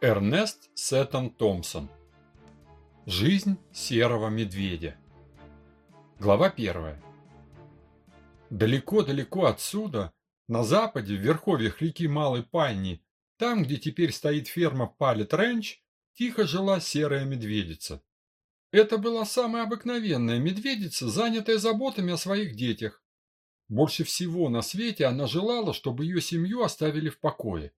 Эрнест Сеттон Томпсон Жизнь серого медведя Глава первая Далеко-далеко отсюда, на западе, в верховьях реки Малой Пальни, там, где теперь стоит ферма Палет Рэнч, тихо жила серая медведица. Это была самая обыкновенная медведица, занятая заботами о своих детях. Больше всего на свете она желала, чтобы ее семью оставили в покое.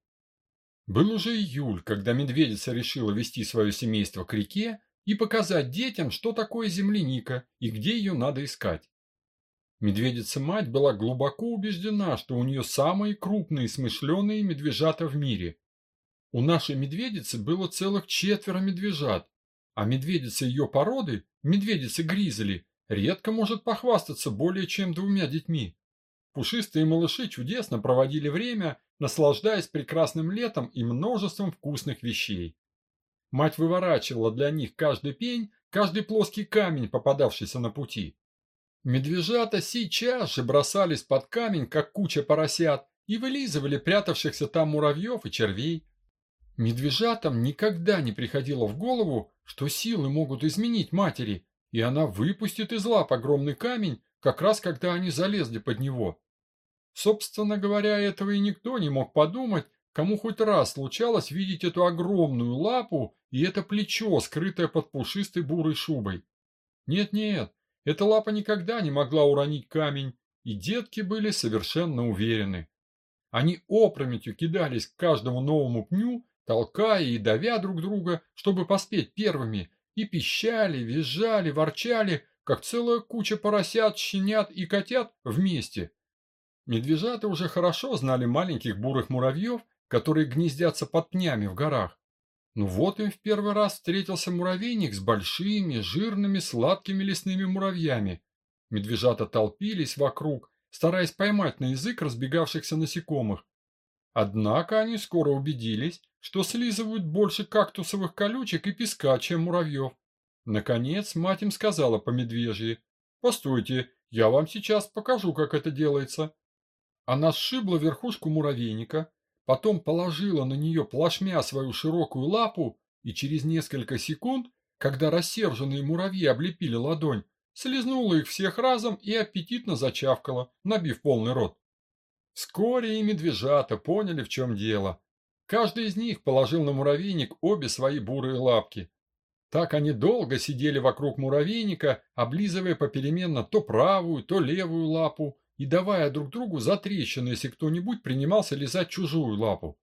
Был уже июль, когда медведица решила вести свое семейство к реке и показать детям, что такое земляника и где ее надо искать. Медведица-мать была глубоко убеждена, что у нее самые крупные смышленые медвежата в мире. У нашей медведицы было целых четверо медвежат, а медведица ее породы, медведица Гризли, редко может похвастаться более чем двумя детьми. Пушистые малыши чудесно проводили время, наслаждаясь прекрасным летом и множеством вкусных вещей. Мать выворачивала для них каждый пень, каждый плоский камень, попадавшийся на пути. Медвежата сейчас же бросались под камень, как куча поросят, и вылизывали прятавшихся там муравьев и червей. Медвежатам никогда не приходило в голову, что силы могут изменить матери, и она выпустит из лап огромный камень, как раз когда они залезли под него. Собственно говоря, этого и никто не мог подумать, кому хоть раз случалось видеть эту огромную лапу и это плечо, скрытое под пушистой бурой шубой. Нет-нет, эта лапа никогда не могла уронить камень, и детки были совершенно уверены. Они опрометью кидались к каждому новому пню, толкая и давя друг друга, чтобы поспеть первыми, и пищали, визжали, ворчали, как целая куча поросят, щенят и котят вместе. Медвежата уже хорошо знали маленьких бурых муравьев, которые гнездятся под пнями в горах. Ну вот им в первый раз встретился муравейник с большими, жирными, сладкими лесными муравьями. Медвежата толпились вокруг, стараясь поймать на язык разбегавшихся насекомых. Однако они скоро убедились, что слизывают больше кактусовых колючек и песка, чем муравьев. Наконец мать им сказала по медвежьи, «Постойте, я вам сейчас покажу, как это делается». Она сшибла верхушку муравейника, потом положила на нее плашмя свою широкую лапу, и через несколько секунд, когда рассерженные муравьи облепили ладонь, слезнула их всех разом и аппетитно зачавкала, набив полный рот. Вскоре и медвежата поняли, в чем дело. Каждый из них положил на муравейник обе свои бурые лапки. Так они долго сидели вокруг муравейника, облизывая попеременно то правую, то левую лапу, и давая друг другу затрещины, если кто-нибудь принимался лизать чужую лапу.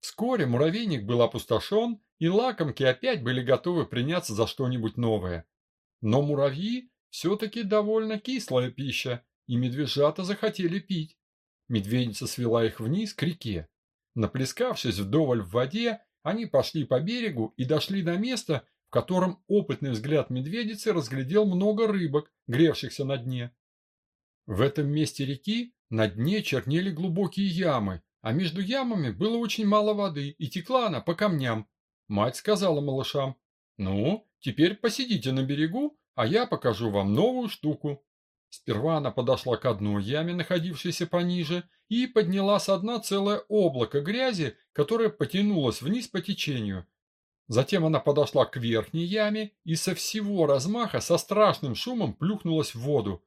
Вскоре муравейник был опустошен, и лакомки опять были готовы приняться за что-нибудь новое. Но муравьи все-таки довольно кислая пища, и медвежата захотели пить. Медведица свела их вниз к реке. Наплескавшись вдоволь в воде, они пошли по берегу и дошли до места, в котором опытный взгляд медведицы разглядел много рыбок, гревшихся на дне. В этом месте реки на дне чернели глубокие ямы, а между ямами было очень мало воды, и текла она по камням. Мать сказала малышам, «Ну, теперь посидите на берегу, а я покажу вам новую штуку». Сперва она подошла к одной яме, находившейся пониже, и подняла с дна целое облако грязи, которое потянулось вниз по течению. Затем она подошла к верхней яме и со всего размаха со страшным шумом плюхнулась в воду.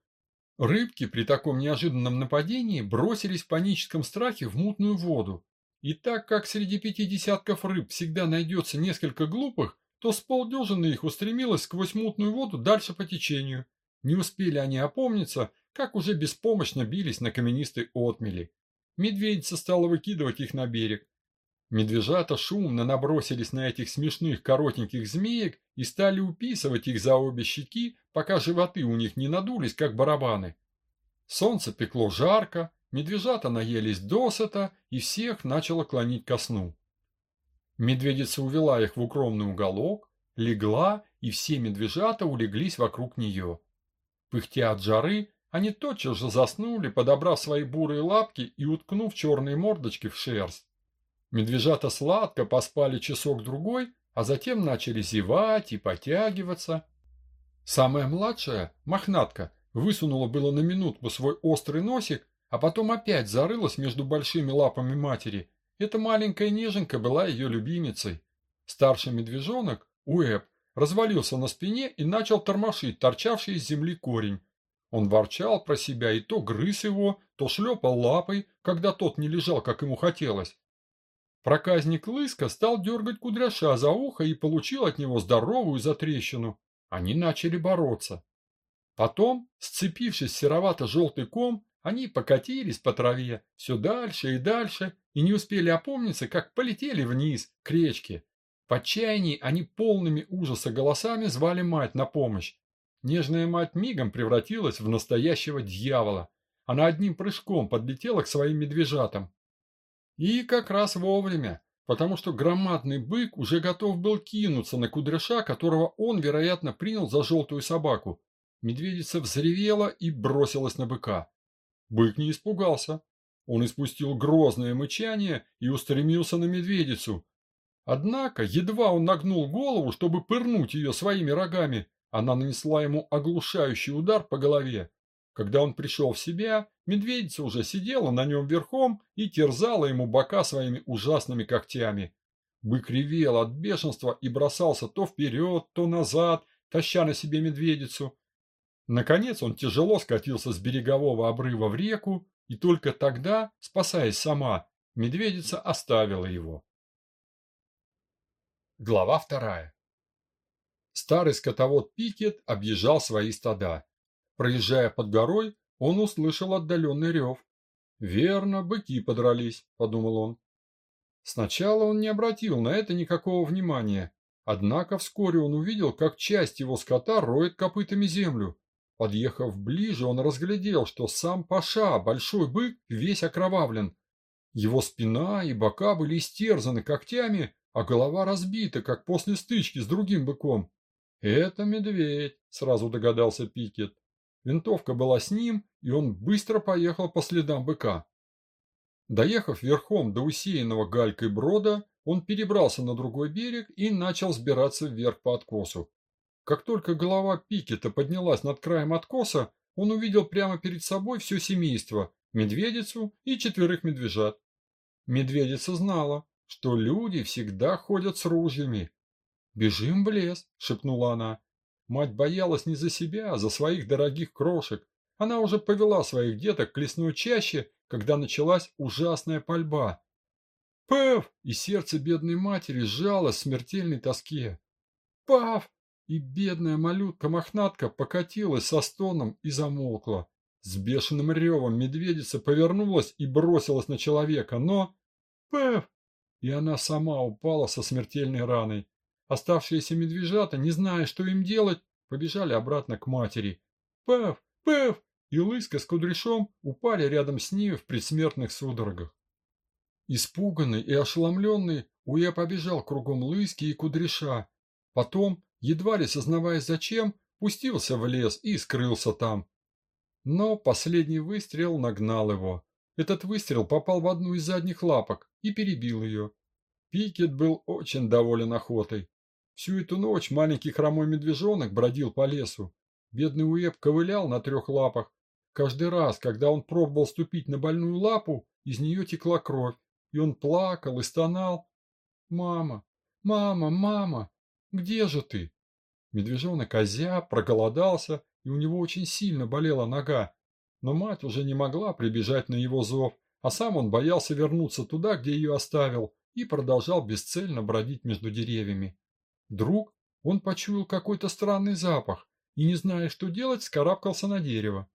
Рыбки при таком неожиданном нападении бросились в паническом страхе в мутную воду. И так как среди пяти десятков рыб всегда найдется несколько глупых, то с полдюжины их устремилось сквозь мутную воду дальше по течению. Не успели они опомниться, как уже беспомощно бились на каменистой отмели. Медведица стала выкидывать их на берег. Медвежата шумно набросились на этих смешных коротеньких змеек и стали уписывать их за обе щеки, пока животы у них не надулись, как барабаны. Солнце пекло жарко, медвежата наелись досыта, и всех начало клонить ко сну. Медведица увела их в укромный уголок, легла, и все медвежата улеглись вокруг нее. Пыхтя от жары, они тотчас же заснули, подобрав свои бурые лапки и уткнув черные мордочки в шерсть. Медвежата сладко поспали часок-другой, а затем начали зевать и потягиваться. Самая младшая, мохнатка, высунула было на минутку свой острый носик, а потом опять зарылась между большими лапами матери. Эта маленькая неженка была ее любимицей. Старший медвежонок, Уэб, развалился на спине и начал тормошить торчавший из земли корень. Он ворчал про себя и то грыз его, то шлепал лапой, когда тот не лежал, как ему хотелось. Проказник Лыска стал дергать кудряша за ухо и получил от него здоровую затрещину. Они начали бороться. Потом, сцепившись серовато-желтый ком, они покатились по траве все дальше и дальше и не успели опомниться, как полетели вниз, к речке. В отчаянии они полными ужаса голосами звали мать на помощь. Нежная мать мигом превратилась в настоящего дьявола. Она одним прыжком подлетела к своим медвежатам. И как раз вовремя, потому что громадный бык уже готов был кинуться на кудряша, которого он, вероятно, принял за желтую собаку. Медведица взревела и бросилась на быка. Бык не испугался. Он испустил грозное мычание и устремился на медведицу. Однако, едва он нагнул голову, чтобы пырнуть ее своими рогами, она нанесла ему оглушающий удар по голове. Когда он пришел в себя, медведица уже сидела на нем верхом и терзала ему бока своими ужасными когтями. Бык ревел от бешенства и бросался то вперед, то назад, таща на себе медведицу. Наконец он тяжело скатился с берегового обрыва в реку, и только тогда, спасаясь сама, медведица оставила его. Глава вторая. Старый скотовод Пикет объезжал свои стада. Проезжая под горой, он услышал отдаленный рев. «Верно, быки подрались», — подумал он. Сначала он не обратил на это никакого внимания, однако вскоре он увидел, как часть его скота роет копытами землю. Подъехав ближе, он разглядел, что сам Паша, большой бык, весь окровавлен. Его спина и бока были истерзаны когтями, а голова разбита, как после стычки с другим быком. «Это медведь», — сразу догадался Пикет. Винтовка была с ним, и он быстро поехал по следам быка. Доехав верхом до усеянного галькой брода, он перебрался на другой берег и начал сбираться вверх по откосу. Как только голова Пикета поднялась над краем откоса, он увидел прямо перед собой все семейство, медведицу и четверых медвежат. Медведица знала, что люди всегда ходят с ружьями. «Бежим в лес», — шепнула она. Мать боялась не за себя, а за своих дорогих крошек. Она уже повела своих деток к лесной чаще, когда началась ужасная пальба. «Пэв!» И сердце бедной матери сжалось в смертельной тоске. «Пав!» И бедная малютка-мохнатка покатилась со стоном и замолкла. С бешеным ревом медведица повернулась и бросилась на человека, но... «Пэв!» И она сама упала со смертельной раной. Оставшиеся медвежата, не зная, что им делать, побежали обратно к матери. «Пэв! Пэв!» И Лыска с Кудряшом упали рядом с ней в предсмертных судорогах. Испуганный и ошеломленный, Уя побежал кругом Лыски и Кудряша. Потом, едва ли сознаваясь зачем, пустился в лес и скрылся там. Но последний выстрел нагнал его. Этот выстрел попал в одну из задних лапок и перебил ее. Пикет был очень доволен охотой. Всю эту ночь маленький хромой медвежонок бродил по лесу. Бедный Уэб ковылял на трех лапах. Каждый раз, когда он пробовал ступить на больную лапу, из нее текла кровь, и он плакал и стонал. «Мама! Мама! Мама! Где же ты?» Медвежонок озяб, проголодался, и у него очень сильно болела нога. Но мать уже не могла прибежать на его зов, а сам он боялся вернуться туда, где ее оставил, и продолжал бесцельно бродить между деревьями. Вдруг он почуял какой-то странный запах и, не зная, что делать, скарабкался на дерево.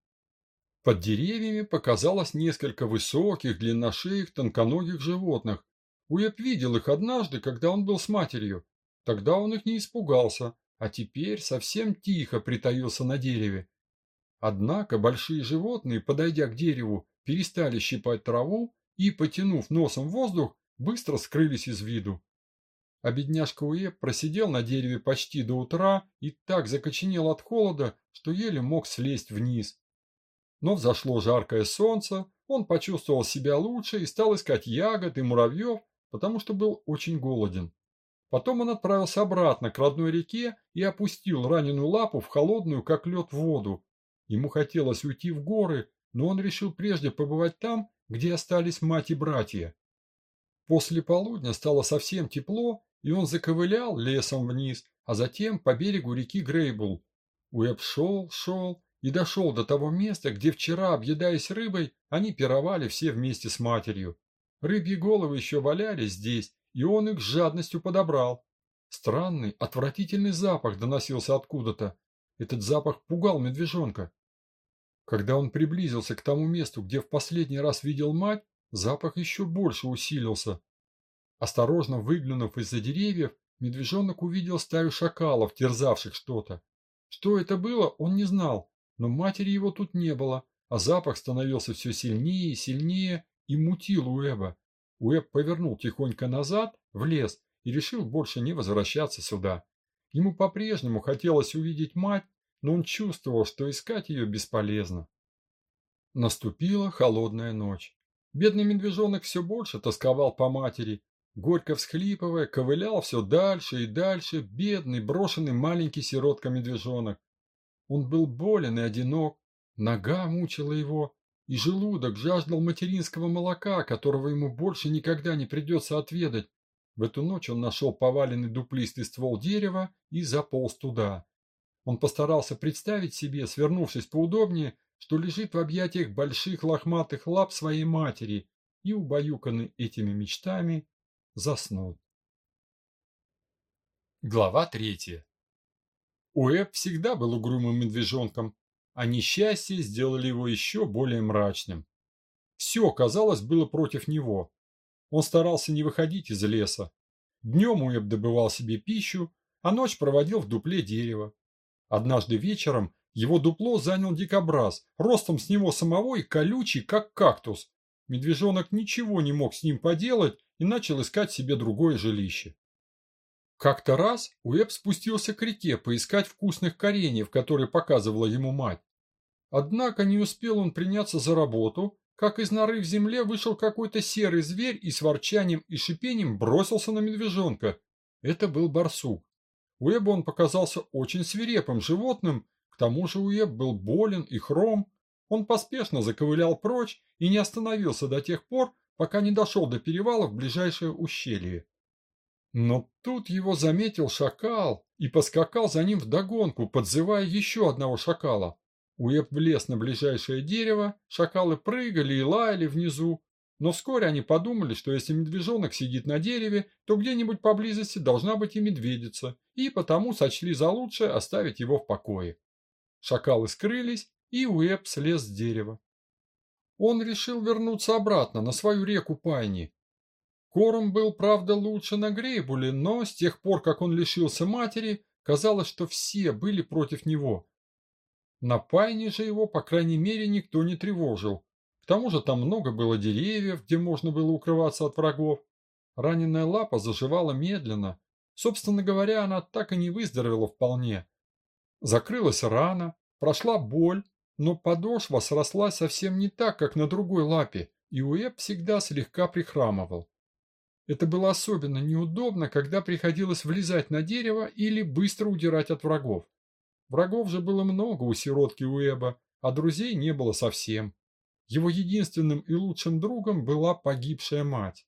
Под деревьями показалось несколько высоких, длинношеих, тонконогих животных. Уэб видел их однажды, когда он был с матерью. Тогда он их не испугался, а теперь совсем тихо притаился на дереве. Однако большие животные, подойдя к дереву, перестали щипать траву и, потянув носом воздух, быстро скрылись из виду. А бедняжка Уэ просидел на дереве почти до утра и так закоченел от холода, что еле мог слезть вниз. Но взошло жаркое солнце, он почувствовал себя лучше и стал искать ягод и муравьев, потому что был очень голоден. Потом он отправился обратно к родной реке и опустил раненую лапу в холодную, как лед, воду. Ему хотелось уйти в горы, но он решил прежде побывать там, где остались мать и братья. После полудня стало совсем тепло, и он заковылял лесом вниз, а затем по берегу реки Грейбул. Уэб шел, шел и дошел до того места, где вчера, объедаясь рыбой, они пировали все вместе с матерью. Рыбьи головы еще валялись здесь, и он их с жадностью подобрал. Странный, отвратительный запах доносился откуда-то. Этот запах пугал медвежонка. Когда он приблизился к тому месту, где в последний раз видел мать, запах еще больше усилился. Осторожно выглянув из-за деревьев, медвежонок увидел стаю шакалов, терзавших что-то. Что это было, он не знал, но матери его тут не было, а запах становился все сильнее и сильнее и мутил Уэба. Уэб повернул тихонько назад, в лес, и решил больше не возвращаться сюда. Ему по-прежнему хотелось увидеть мать, но он чувствовал, что искать ее бесполезно. Наступила холодная ночь. Бедный медвежонок все больше тосковал по матери. Горько всхлипывая, ковылял все дальше и дальше бедный, брошенный маленький сиротка-медвежонок. Он был болен и одинок, нога мучила его, и желудок жаждал материнского молока, которого ему больше никогда не придется отведать. В эту ночь он нашел поваленный дуплистый ствол дерева и заполз туда. Он постарался представить себе, свернувшись поудобнее, что лежит в объятиях больших лохматых лап своей матери и, убаюканный этими мечтами, заснул. Глава третья. Уэб всегда был угрюмым медвежонком, а несчастье сделали его еще более мрачным. Все, казалось, было против него. Он старался не выходить из леса. Днем Уэб добывал себе пищу, а ночь проводил в дупле дерева. Однажды вечером его дупло занял дикобраз, ростом с него самого и колючий, как кактус. Медвежонок ничего не мог с ним поделать и начал искать себе другое жилище. Как-то раз Уэб спустился к реке поискать вкусных кореньев, которые показывала ему мать. Однако не успел он приняться за работу, как из норы в земле вышел какой-то серый зверь и с ворчанием и шипением бросился на медвежонка. Это был барсук. Уэбу он показался очень свирепым животным, к тому же Уэб был болен и хром. Он поспешно заковылял прочь и не остановился до тех пор, пока не дошел до перевала в ближайшее ущелье. Но тут его заметил шакал и поскакал за ним вдогонку, подзывая еще одного шакала. Уэб влез на ближайшее дерево, шакалы прыгали и лаяли внизу, но вскоре они подумали, что если медвежонок сидит на дереве, то где-нибудь поблизости должна быть и медведица, и потому сочли за лучшее оставить его в покое. Шакалы скрылись, и Уэб слез с дерева. Он решил вернуться обратно на свою реку Пайни. Корм был, правда, лучше на Грейбуле, но с тех пор, как он лишился матери, казалось, что все были против него. На Пайне же его, по крайней мере, никто не тревожил. К тому же там много было деревьев, где можно было укрываться от врагов. Раненая лапа заживала медленно. Собственно говоря, она так и не выздоровела вполне. Закрылась рана, прошла боль, но подошва срослась совсем не так, как на другой лапе, и Уэб всегда слегка прихрамывал. Это было особенно неудобно, когда приходилось влезать на дерево или быстро удирать от врагов. Врагов же было много у сиротки Уэба, а друзей не было совсем. Его единственным и лучшим другом была погибшая мать.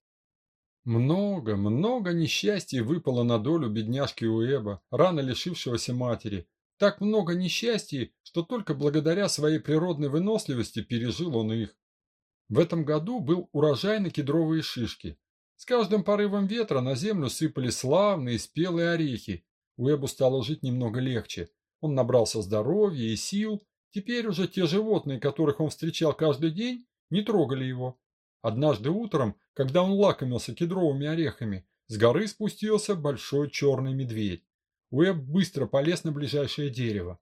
Много, много несчастий выпало на долю бедняжки Уэба, рано лишившегося матери. Так много несчастий, что только благодаря своей природной выносливости пережил он их. В этом году был урожай на кедровые шишки. С каждым порывом ветра на землю сыпали славные спелые орехи. Уэбу стало жить немного легче. Он набрался здоровья и сил, Теперь уже те животные, которых он встречал каждый день, не трогали его. Однажды утром, когда он лакомился кедровыми орехами, с горы спустился большой черный медведь. Уэб быстро полез на ближайшее дерево.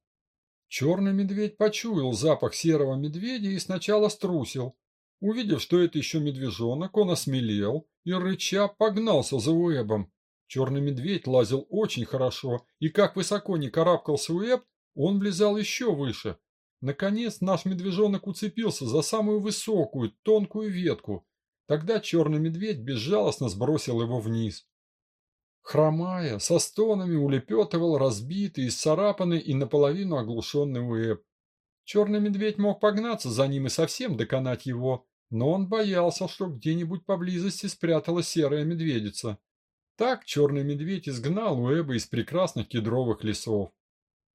Черный медведь почуял запах серого медведя и сначала струсил. Увидев, что это еще медвежонок, он осмелел и, рыча, погнался за Уэбом. Черный медведь лазил очень хорошо, и как высоко не карабкался Уэб, он влезал еще выше, Наконец наш медвежонок уцепился за самую высокую, тонкую ветку. Тогда черный медведь безжалостно сбросил его вниз. Хромая, со стонами улепетывал разбитый, исцарапанный и наполовину оглушенный Уэб. Черный медведь мог погнаться за ним и совсем доконать его, но он боялся, что где-нибудь поблизости спряталась серая медведица. Так черный медведь изгнал Уэба из прекрасных кедровых лесов.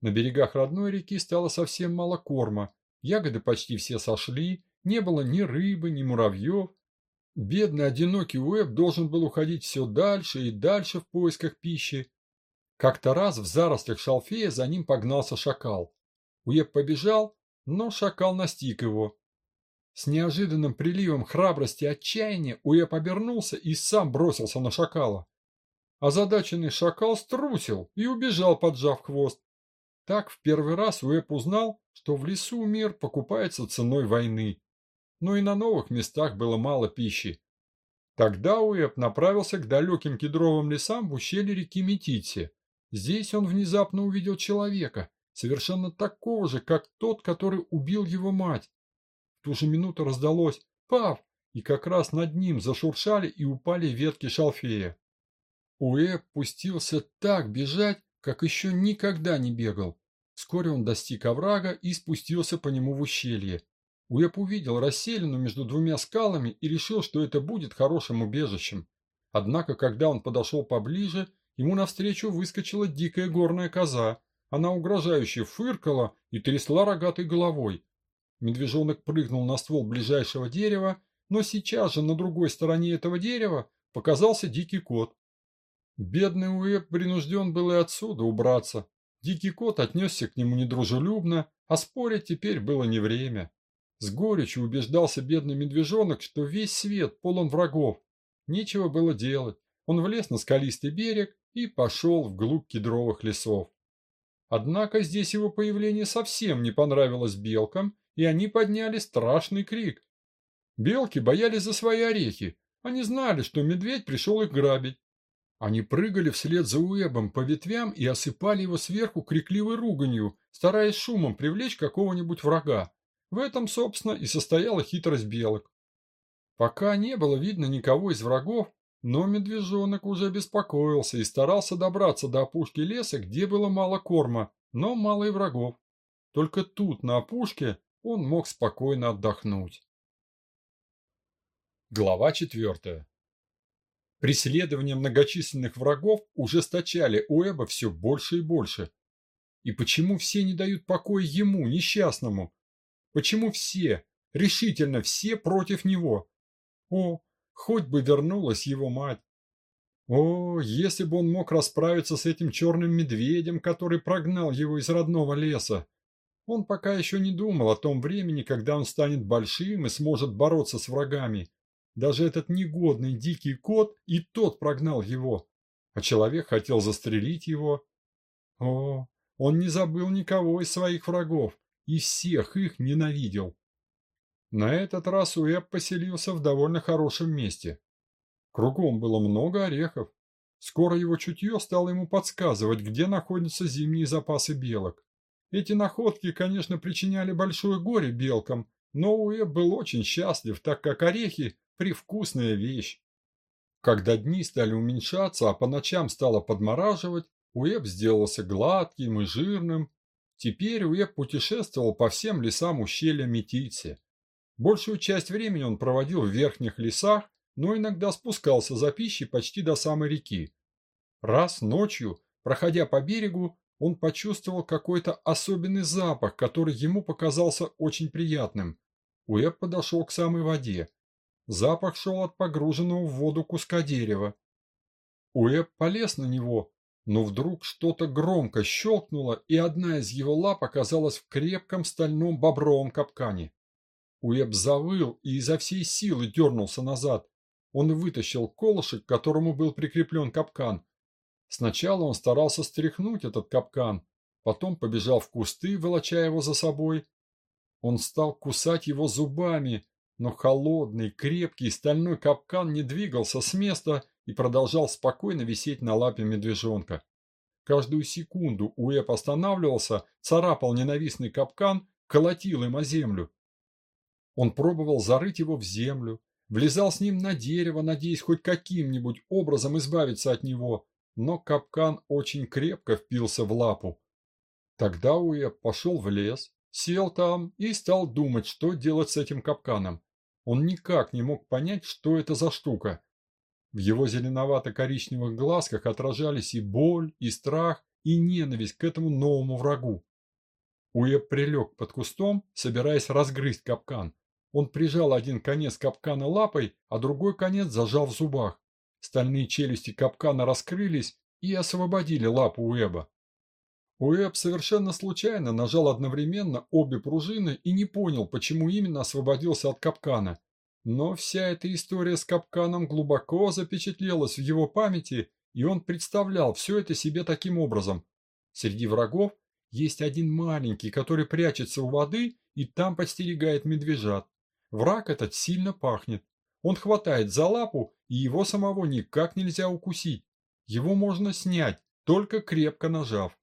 На берегах родной реки стало совсем мало корма, ягоды почти все сошли, не было ни рыбы, ни муравьев. Бедный одинокий Уэб должен был уходить все дальше и дальше в поисках пищи. Как-то раз в зарослях шалфея за ним погнался шакал. Уэб побежал, но шакал настиг его. С неожиданным приливом храбрости и отчаяния Уэб обернулся и сам бросился на шакала. Озадаченный шакал струсил и убежал, поджав хвост. Так в первый раз Уэб узнал, что в лесу мир покупается ценой войны. Но и на новых местах было мало пищи. Тогда Уэб направился к далеким кедровым лесам в ущелье реки Метитси. Здесь он внезапно увидел человека, совершенно такого же, как тот, который убил его мать. В ту же минуту раздалось «Пав!» и как раз над ним зашуршали и упали ветки шалфея. Уэб пустился так бежать, как еще никогда не бегал. Вскоре он достиг оврага и спустился по нему в ущелье. Уэб увидел расселину между двумя скалами и решил, что это будет хорошим убежищем. Однако, когда он подошел поближе, ему навстречу выскочила дикая горная коза. Она угрожающе фыркала и трясла рогатой головой. Медвежонок прыгнул на ствол ближайшего дерева, но сейчас же на другой стороне этого дерева показался дикий кот. Бедный Уэб принужден был и отсюда убраться. Дикий кот отнесся к нему недружелюбно, а спорить теперь было не время. С горечью убеждался бедный медвежонок, что весь свет полон врагов. Нечего было делать. Он влез на скалистый берег и пошел вглубь кедровых лесов. Однако здесь его появление совсем не понравилось белкам, и они подняли страшный крик. Белки боялись за свои орехи. Они знали, что медведь пришел их грабить. Они прыгали вслед за Уэбом по ветвям и осыпали его сверху крикливой руганью, стараясь шумом привлечь какого-нибудь врага. В этом, собственно, и состояла хитрость белок. Пока не было видно никого из врагов, но медвежонок уже беспокоился и старался добраться до опушки леса, где было мало корма, но мало и врагов. Только тут, на опушке, он мог спокойно отдохнуть. Глава четвертая. Преследования многочисленных врагов ужесточали Уэба все больше и больше. И почему все не дают покоя ему, несчастному? Почему все, решительно все против него? О, хоть бы вернулась его мать! О, если бы он мог расправиться с этим черным медведем, который прогнал его из родного леса! Он пока еще не думал о том времени, когда он станет большим и сможет бороться с врагами. Даже этот негодный дикий кот и тот прогнал его, а человек хотел застрелить его. О, он не забыл никого из своих врагов и всех их ненавидел. На этот раз Уэб поселился в довольно хорошем месте. Кругом было много орехов. Скоро его чутье стало ему подсказывать, где находятся зимние запасы белок. Эти находки, конечно, причиняли большое горе белкам, но Уэб был очень счастлив, так как орехи Привкусная вещь. Когда дни стали уменьшаться, а по ночам стало подмораживать, Уэб сделался гладким и жирным. Теперь Уэб путешествовал по всем лесам ущелья Метицы. Большую часть времени он проводил в верхних лесах, но иногда спускался за пищей почти до самой реки. Раз ночью, проходя по берегу, он почувствовал какой-то особенный запах, который ему показался очень приятным. Уэб подошел к самой воде. Запах шел от погруженного в воду куска дерева. Уэб полез на него, но вдруг что-то громко щелкнуло, и одна из его лап оказалась в крепком стальном бобровом капкане. Уэб завыл и изо всей силы дернулся назад. Он вытащил колышек, к которому был прикреплен капкан. Сначала он старался стряхнуть этот капкан, потом побежал в кусты, волоча его за собой. Он стал кусать его зубами, но холодный, крепкий стальной капкан не двигался с места и продолжал спокойно висеть на лапе медвежонка. Каждую секунду Уэб останавливался, царапал ненавистный капкан, колотил им о землю. Он пробовал зарыть его в землю, влезал с ним на дерево, надеясь хоть каким-нибудь образом избавиться от него, но капкан очень крепко впился в лапу. Тогда Уэб пошел в лес, сел там и стал думать, что делать с этим капканом. Он никак не мог понять, что это за штука. В его зеленовато-коричневых глазках отражались и боль, и страх, и ненависть к этому новому врагу. Уэб прилег под кустом, собираясь разгрызть капкан. Он прижал один конец капкана лапой, а другой конец зажал в зубах. Стальные челюсти капкана раскрылись и освободили лапу Уэба. Уэб совершенно случайно нажал одновременно обе пружины и не понял, почему именно освободился от капкана. Но вся эта история с капканом глубоко запечатлелась в его памяти, и он представлял все это себе таким образом. Среди врагов есть один маленький, который прячется у воды и там подстерегает медвежат. Враг этот сильно пахнет. Он хватает за лапу, и его самого никак нельзя укусить. Его можно снять, только крепко нажав.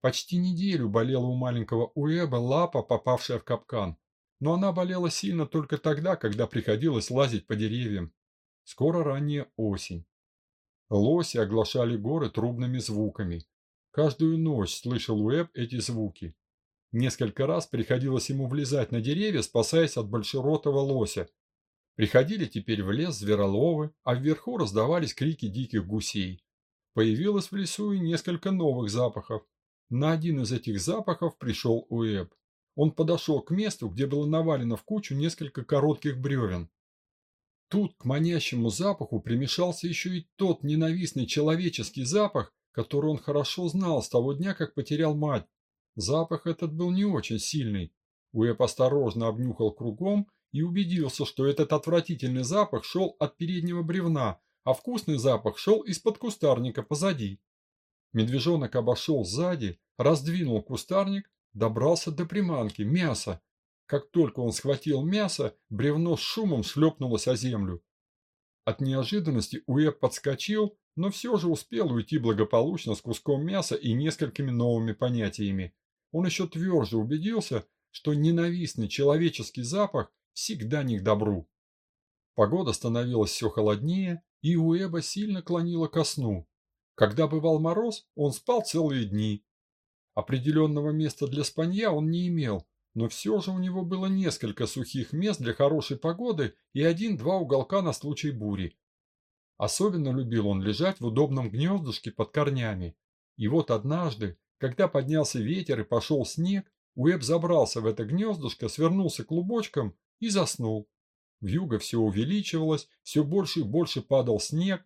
Почти неделю болела у маленького Уэба лапа, попавшая в капкан. Но она болела сильно только тогда, когда приходилось лазить по деревьям. Скоро ранняя осень. Лоси оглашали горы трубными звуками. Каждую ночь слышал Уэб эти звуки. Несколько раз приходилось ему влезать на деревья, спасаясь от большеротого лося. Приходили теперь в лес звероловы, а вверху раздавались крики диких гусей. Появилось в лесу и несколько новых запахов. На один из этих запахов пришел Уэб. Он подошел к месту, где было навалено в кучу несколько коротких бревен. Тут к манящему запаху примешался еще и тот ненавистный человеческий запах, который он хорошо знал с того дня, как потерял мать. Запах этот был не очень сильный. Уэб осторожно обнюхал кругом и убедился, что этот отвратительный запах шел от переднего бревна, а вкусный запах шел из-под кустарника позади. Медвежонок обошел сзади, раздвинул кустарник, добрался до приманки, мяса. Как только он схватил мясо, бревно с шумом шлепнулось о землю. От неожиданности Уэб подскочил, но все же успел уйти благополучно с куском мяса и несколькими новыми понятиями. Он еще тверже убедился, что ненавистный человеческий запах всегда не к добру. Погода становилась все холоднее, и Уэба сильно клонила ко сну. Когда бывал мороз, он спал целые дни. Определенного места для спанья он не имел, но все же у него было несколько сухих мест для хорошей погоды и один-два уголка на случай бури. Особенно любил он лежать в удобном гнездышке под корнями. И вот однажды, когда поднялся ветер и пошел снег, Уэб забрался в это гнездышко, свернулся клубочком и заснул. Вьюга все увеличивалась, все больше и больше падал снег,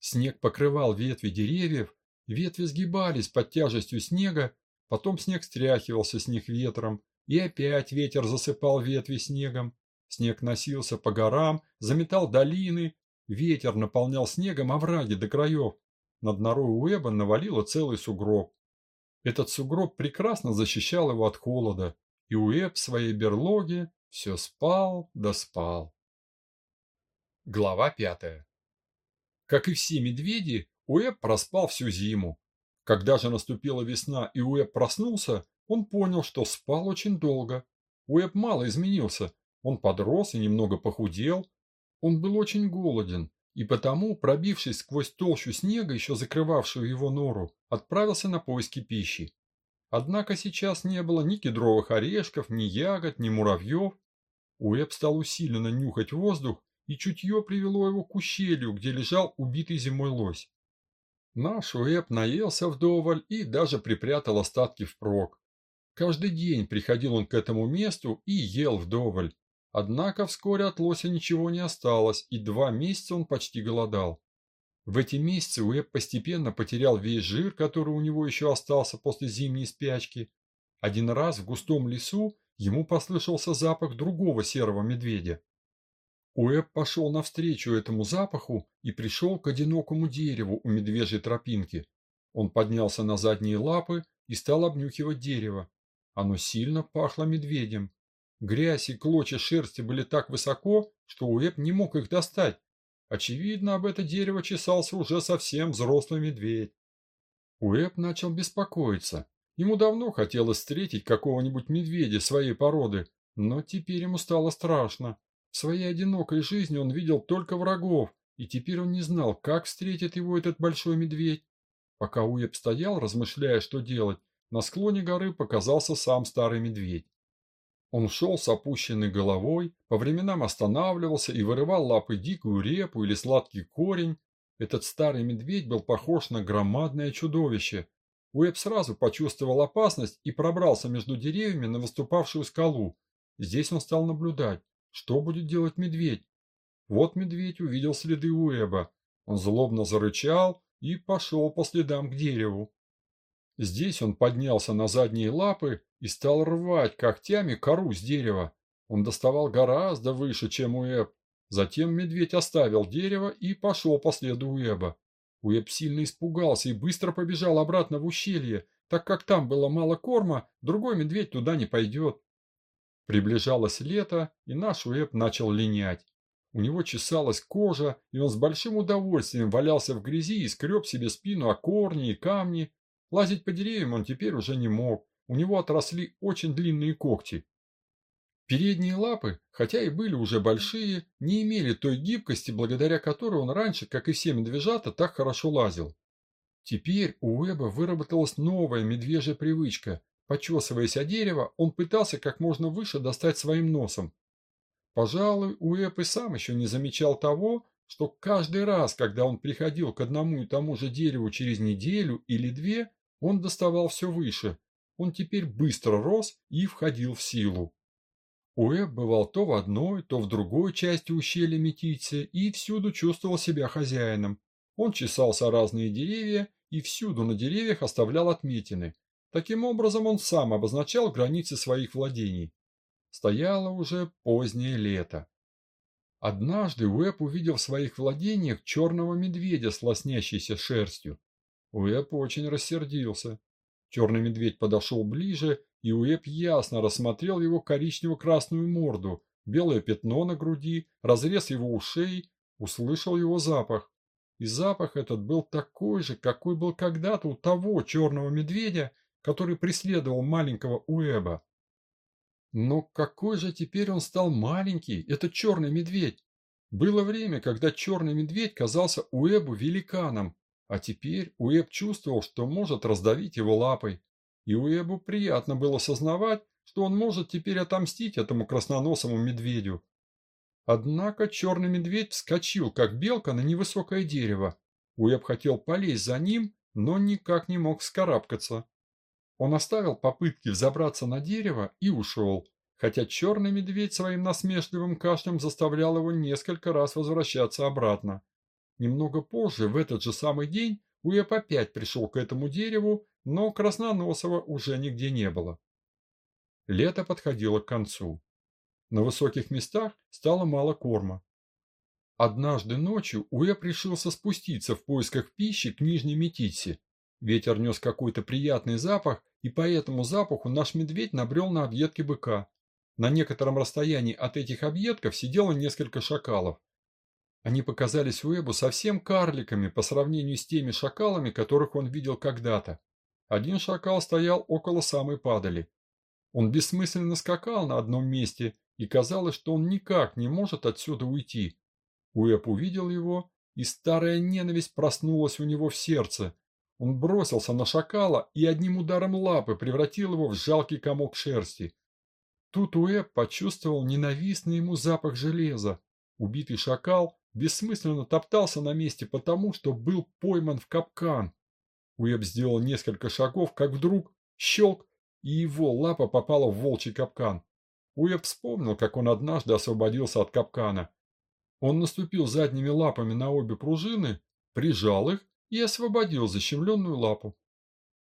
Снег покрывал ветви деревьев, ветви сгибались под тяжестью снега, потом снег стряхивался с них ветром, и опять ветер засыпал ветви снегом. Снег носился по горам, заметал долины, ветер наполнял снегом овраги до краев. Над норой Уэба навалило целый сугроб. Этот сугроб прекрасно защищал его от холода, и Уэб в своей берлоге все спал да спал. Глава пятая как и все медведи, Уэб проспал всю зиму. Когда же наступила весна и Уэб проснулся, он понял, что спал очень долго. Уэб мало изменился, он подрос и немного похудел. Он был очень голоден, и потому, пробившись сквозь толщу снега, еще закрывавшую его нору, отправился на поиски пищи. Однако сейчас не было ни кедровых орешков, ни ягод, ни муравьев. Уэб стал усиленно нюхать воздух и чутье привело его к ущелью, где лежал убитый зимой лось. Наш Уэб наелся вдоволь и даже припрятал остатки впрок. Каждый день приходил он к этому месту и ел вдоволь. Однако вскоре от лося ничего не осталось, и два месяца он почти голодал. В эти месяцы Уэб постепенно потерял весь жир, который у него еще остался после зимней спячки. Один раз в густом лесу ему послышался запах другого серого медведя. Уэб пошел навстречу этому запаху и пришел к одинокому дереву у медвежьей тропинки. Он поднялся на задние лапы и стал обнюхивать дерево. Оно сильно пахло медведем. Грязь и клочья шерсти были так высоко, что Уэб не мог их достать. Очевидно, об это дерево чесался уже совсем взрослый медведь. Уэб начал беспокоиться. Ему давно хотелось встретить какого-нибудь медведя своей породы, но теперь ему стало страшно. В своей одинокой жизни он видел только врагов, и теперь он не знал, как встретит его этот большой медведь. Пока Уэб стоял, размышляя, что делать, на склоне горы показался сам старый медведь. Он шел с опущенной головой, по временам останавливался и вырывал лапы дикую репу или сладкий корень. Этот старый медведь был похож на громадное чудовище. Уэб сразу почувствовал опасность и пробрался между деревьями на выступавшую скалу. Здесь он стал наблюдать, что будет делать медведь. Вот медведь увидел следы Уэба. Он злобно зарычал и пошел по следам к дереву. Здесь он поднялся на задние лапы и стал рвать когтями кору с дерева. Он доставал гораздо выше, чем Уэб. Затем медведь оставил дерево и пошел по следу Уэба. Уэб сильно испугался и быстро побежал обратно в ущелье, так как там было мало корма, другой медведь туда не пойдет. Приближалось лето, и наш Уэб начал линять. У него чесалась кожа, и он с большим удовольствием валялся в грязи и скреб себе спину о корни и камни, Лазить по деревьям он теперь уже не мог, у него отросли очень длинные когти. Передние лапы, хотя и были уже большие, не имели той гибкости, благодаря которой он раньше, как и все медвежата, так хорошо лазил. Теперь у Уэба выработалась новая медвежья привычка. Почесываясь о дерево, он пытался как можно выше достать своим носом. Пожалуй, Уэб и сам еще не замечал того, что каждый раз, когда он приходил к одному и тому же дереву через неделю или две, он доставал все выше. Он теперь быстро рос и входил в силу. Уэб бывал то в одной, то в другой части ущелья Метицы и всюду чувствовал себя хозяином. Он чесался разные деревья и всюду на деревьях оставлял отметины. Таким образом он сам обозначал границы своих владений. Стояло уже позднее лето. Однажды Уэб увидел в своих владениях черного медведя с лоснящейся шерстью. Уэб очень рассердился. Черный медведь подошел ближе, и Уэб ясно рассмотрел его коричнево-красную морду, белое пятно на груди, разрез его ушей, услышал его запах. И запах этот был такой же, какой был когда-то у того черного медведя, который преследовал маленького Уэба. Но какой же теперь он стал маленький, этот черный медведь? Было время, когда черный медведь казался Уэбу великаном, а теперь Уэб чувствовал, что может раздавить его лапой. И Уэбу приятно было сознавать, что он может теперь отомстить этому красноносому медведю. Однако черный медведь вскочил, как белка, на невысокое дерево. Уэб хотел полезть за ним, но никак не мог вскарабкаться. Он оставил попытки взобраться на дерево и ушел, хотя черный медведь своим насмешливым кашлем заставлял его несколько раз возвращаться обратно. Немного позже, в этот же самый день, Уэб опять пришел к этому дереву, но Красноносова уже нигде не было. Лето подходило к концу. На высоких местах стало мало корма. Однажды ночью Уэб решился спуститься в поисках пищи к Нижней Метисе. Ветер нес какой-то приятный запах, и по этому запаху наш медведь набрел на объедки быка. На некотором расстоянии от этих объедков сидело несколько шакалов. Они показались Уэбу совсем карликами по сравнению с теми шакалами, которых он видел когда-то. Один шакал стоял около самой падали. Он бессмысленно скакал на одном месте, и казалось, что он никак не может отсюда уйти. Уэб увидел его, и старая ненависть проснулась у него в сердце. Он бросился на шакала и одним ударом лапы превратил его в жалкий комок шерсти. Тут Уэб почувствовал ненавистный ему запах железа. Убитый шакал бессмысленно топтался на месте потому, что был пойман в капкан. Уэб сделал несколько шагов, как вдруг щелк, и его лапа попала в волчий капкан. Уэб вспомнил, как он однажды освободился от капкана. Он наступил задними лапами на обе пружины, прижал их и освободил защемленную лапу.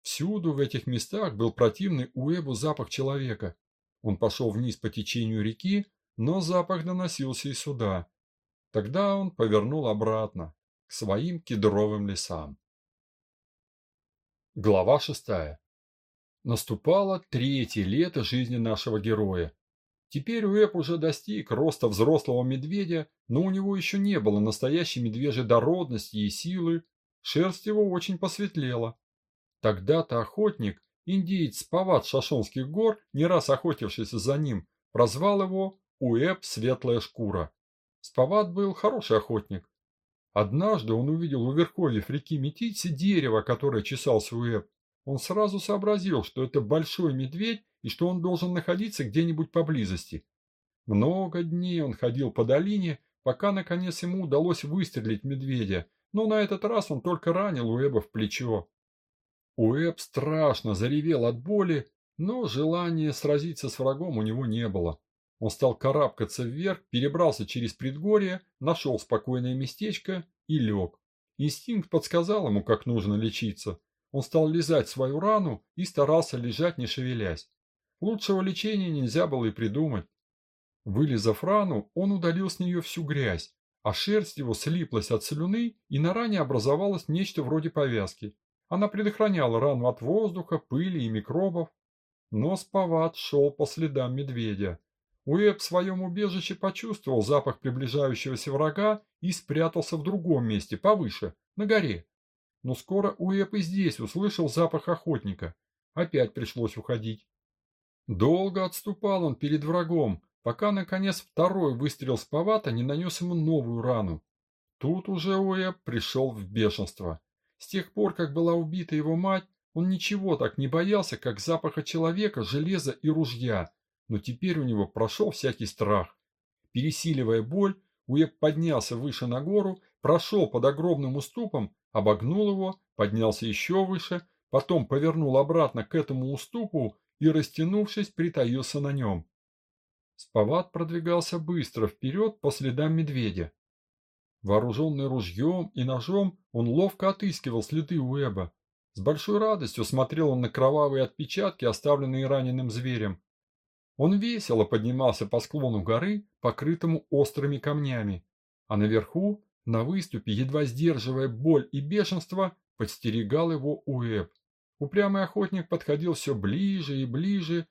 Всюду в этих местах был противный Уэбу запах человека. Он пошел вниз по течению реки, но запах доносился и сюда. Тогда он повернул обратно, к своим кедровым лесам. Глава шестая. Наступало третье лето жизни нашего героя. Теперь Уэб уже достиг роста взрослого медведя, но у него еще не было настоящей медвежьей дородности и силы. Шерсть его очень посветлела. Тогда-то охотник, индеец Пават Шашонских гор, не раз охотившийся за ним, прозвал его Уэб Светлая Шкура. Спават был хороший охотник. Однажды он увидел у верховьев реки Метицы дерево, которое чесался Уэб. Он сразу сообразил, что это большой медведь и что он должен находиться где-нибудь поблизости. Много дней он ходил по долине, пока наконец ему удалось выстрелить медведя, но на этот раз он только ранил Уэба в плечо. Уэб страшно заревел от боли, но желания сразиться с врагом у него не было. Он стал карабкаться вверх, перебрался через предгорье, нашел спокойное местечко и лег. Инстинкт подсказал ему, как нужно лечиться. Он стал лизать свою рану и старался лежать, не шевелясь. Лучшего лечения нельзя было и придумать. Вылизав рану, он удалил с нее всю грязь, а шерсть его слиплась от слюны, и на ране образовалось нечто вроде повязки. Она предохраняла рану от воздуха, пыли и микробов. Но Спават шел по следам медведя. Уэб в своем убежище почувствовал запах приближающегося врага и спрятался в другом месте, повыше, на горе. Но скоро Уэб и здесь услышал запах охотника. Опять пришлось уходить. Долго отступал он перед врагом, пока, наконец, второй выстрел с повата не нанес ему новую рану. Тут уже Уэб пришел в бешенство. С тех пор, как была убита его мать, он ничего так не боялся, как запаха человека, железа и ружья, но теперь у него прошел всякий страх. Пересиливая боль, Уэб поднялся выше на гору, прошел под огромным уступом, обогнул его, поднялся еще выше, потом повернул обратно к этому уступу и, растянувшись, притаился на нем. Спават продвигался быстро вперед по следам медведя. Вооруженный ружьем и ножом, он ловко отыскивал следы Уэба. С большой радостью смотрел он на кровавые отпечатки, оставленные раненым зверем. Он весело поднимался по склону горы, покрытому острыми камнями, а наверху, на выступе, едва сдерживая боль и бешенство, подстерегал его Уэб. Упрямый охотник подходил все ближе и ближе,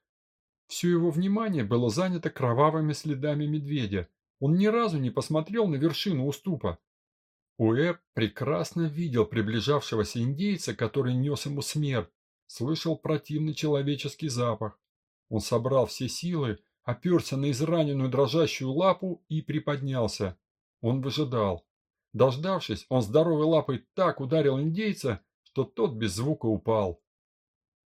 все его внимание было занято кровавыми следами медведя. Он ни разу не посмотрел на вершину уступа. Уэб прекрасно видел приближавшегося индейца, который нес ему смерть, слышал противный человеческий запах. Он собрал все силы, оперся на израненную дрожащую лапу и приподнялся. Он выжидал. Дождавшись, он здоровой лапой так ударил индейца, что тот без звука упал.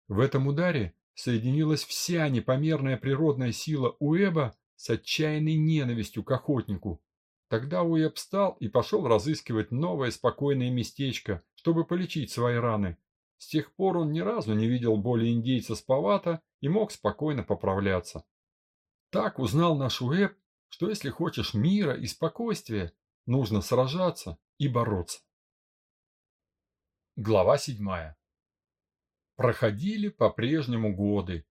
В этом ударе соединилась вся непомерная природная сила Уэба с отчаянной ненавистью к охотнику. Тогда Уэб встал и пошел разыскивать новое спокойное местечко, чтобы полечить свои раны. С тех пор он ни разу не видел боли индейца с Павата и мог спокойно поправляться. Так узнал наш Уэб, что если хочешь мира и спокойствия, нужно сражаться и бороться. Глава седьмая. Проходили по-прежнему годы.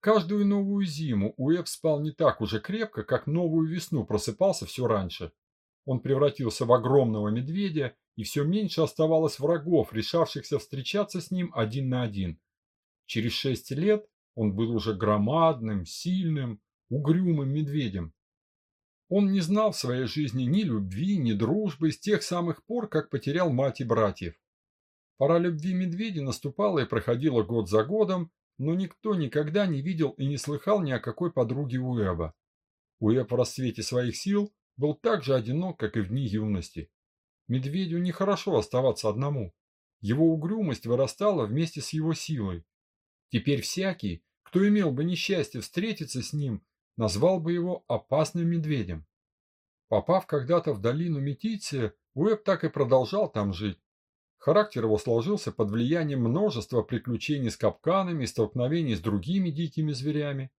Каждую новую зиму Уэб спал не так уже крепко, как новую весну просыпался все раньше. Он превратился в огромного медведя, и все меньше оставалось врагов, решавшихся встречаться с ним один на один. Через шесть лет он был уже громадным, сильным, угрюмым медведем. Он не знал в своей жизни ни любви, ни дружбы с тех самых пор, как потерял мать и братьев. Пора любви медведя наступала и проходила год за годом, но никто никогда не видел и не слыхал ни о какой подруге Уэба. Уэб в расцвете своих сил был так же одинок, как и в дни юности. Медведю нехорошо оставаться одному. Его угрюмость вырастала вместе с его силой. Теперь всякий, кто имел бы несчастье встретиться с ним, назвал бы его опасным медведем. Попав когда-то в долину Метиция, Уэб так и продолжал там жить, Характер его сложился под влиянием множества приключений с капканами и столкновений с другими дикими зверями.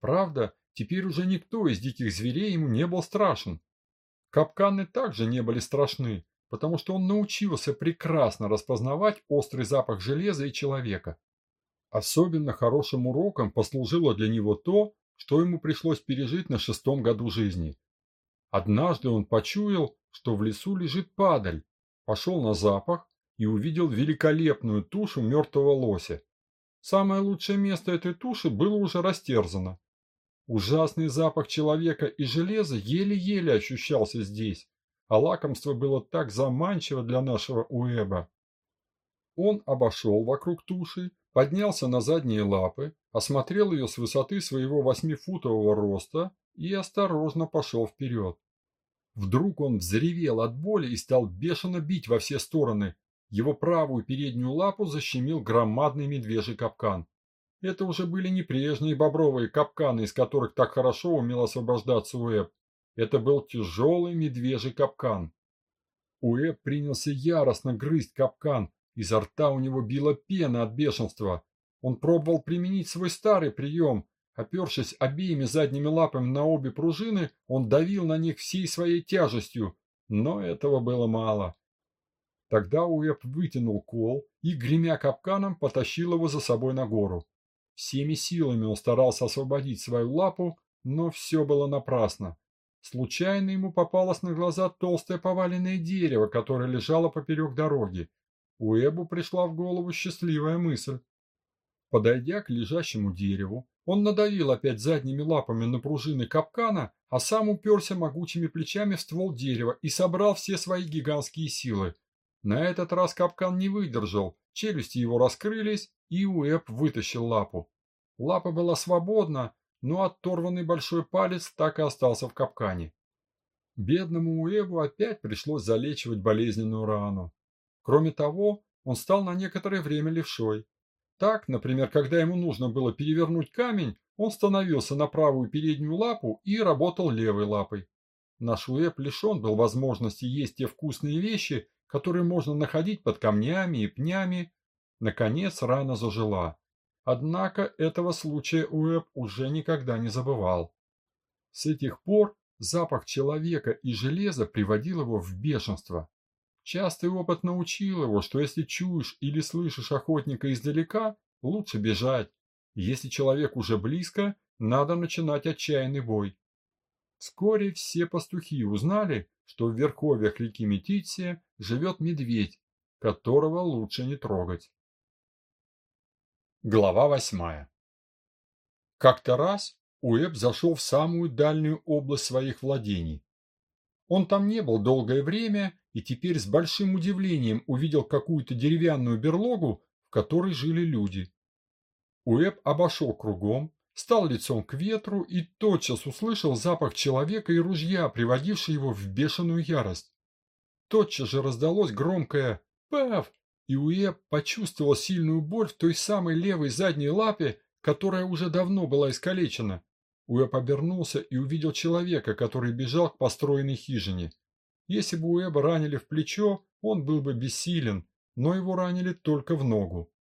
Правда, теперь уже никто из диких зверей ему не был страшен. Капканы также не были страшны, потому что он научился прекрасно распознавать острый запах железа и человека. Особенно хорошим уроком послужило для него то, что ему пришлось пережить на шестом году жизни. Однажды он почуял, что в лесу лежит падаль, пошел на запах и увидел великолепную тушу мертвого лося. Самое лучшее место этой туши было уже растерзано. Ужасный запах человека и железа еле-еле ощущался здесь, а лакомство было так заманчиво для нашего Уэба. Он обошел вокруг туши, поднялся на задние лапы, осмотрел ее с высоты своего восьмифутового роста и осторожно пошел вперед. Вдруг он взревел от боли и стал бешено бить во все стороны, его правую переднюю лапу защемил громадный медвежий капкан. Это уже были не прежние бобровые капканы, из которых так хорошо умел освобождаться Уэб. Это был тяжелый медвежий капкан. Уэб принялся яростно грызть капкан, изо рта у него била пена от бешенства. Он пробовал применить свой старый прием. Опершись обеими задними лапами на обе пружины, он давил на них всей своей тяжестью, но этого было мало. Тогда Уэб вытянул кол и, гремя капканом, потащил его за собой на гору. Всеми силами он старался освободить свою лапу, но все было напрасно. Случайно ему попалось на глаза толстое поваленное дерево, которое лежало поперек дороги. Уэбу пришла в голову счастливая мысль. Подойдя к лежащему дереву, он надавил опять задними лапами на пружины капкана, а сам уперся могучими плечами в ствол дерева и собрал все свои гигантские силы. На этот раз капкан не выдержал, челюсти его раскрылись, и Уэб вытащил лапу. Лапа была свободна, но оторванный большой палец так и остался в капкане. Бедному Уэбу опять пришлось залечивать болезненную рану. Кроме того, он стал на некоторое время левшой. Так, например, когда ему нужно было перевернуть камень, он становился на правую переднюю лапу и работал левой лапой. Наш Уэб лишен был возможности есть те вкусные вещи, которые можно находить под камнями и пнями. Наконец рана зажила. Однако этого случая Уэб уже никогда не забывал. С этих пор запах человека и железа приводил его в бешенство. Частый опыт научил его, что если чуешь или слышишь охотника издалека, лучше бежать. Если человек уже близко, надо начинать отчаянный бой. Вскоре все пастухи узнали, что в верховьях реки Метития живет медведь, которого лучше не трогать. Глава восьмая Как-то раз Уэб зашел в самую дальнюю область своих владений. Он там не был долгое время и теперь с большим удивлением увидел какую-то деревянную берлогу, в которой жили люди. Уэб обошел кругом, стал лицом к ветру и тотчас услышал запах человека и ружья, приводивший его в бешеную ярость. Тотчас же раздалось громкое «Пав!» и Уэб почувствовал сильную боль в той самой левой задней лапе, которая уже давно была искалечена. Уэб обернулся и увидел человека, который бежал к построенной хижине. Если бы Уэба ранили в плечо, он был бы бессилен, но его ранили только в ногу.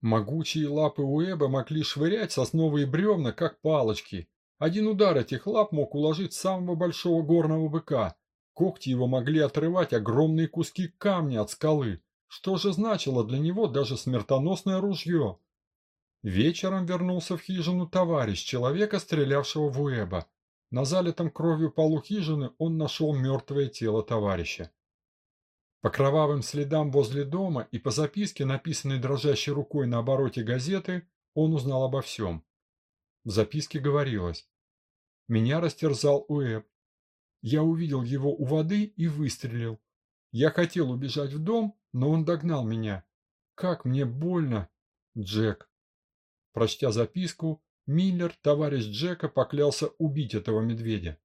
Могучие лапы Уэба могли швырять сосновые бревна, как палочки. Один удар этих лап мог уложить самого большого горного быка. Когти его могли отрывать огромные куски камня от скалы. Что же значило для него даже смертоносное ружье? Вечером вернулся в хижину товарищ человека, стрелявшего в Уэба. На залитом кровью полу хижины он нашел мертвое тело товарища. По кровавым следам возле дома и по записке, написанной дрожащей рукой на обороте газеты, он узнал обо всем. В записке говорилось «Меня растерзал Уэб. Я увидел его у воды и выстрелил. Я хотел убежать в дом, но он догнал меня. Как мне больно, Джек». Прочтя записку, Миллер, товарищ Джека, поклялся убить этого медведя.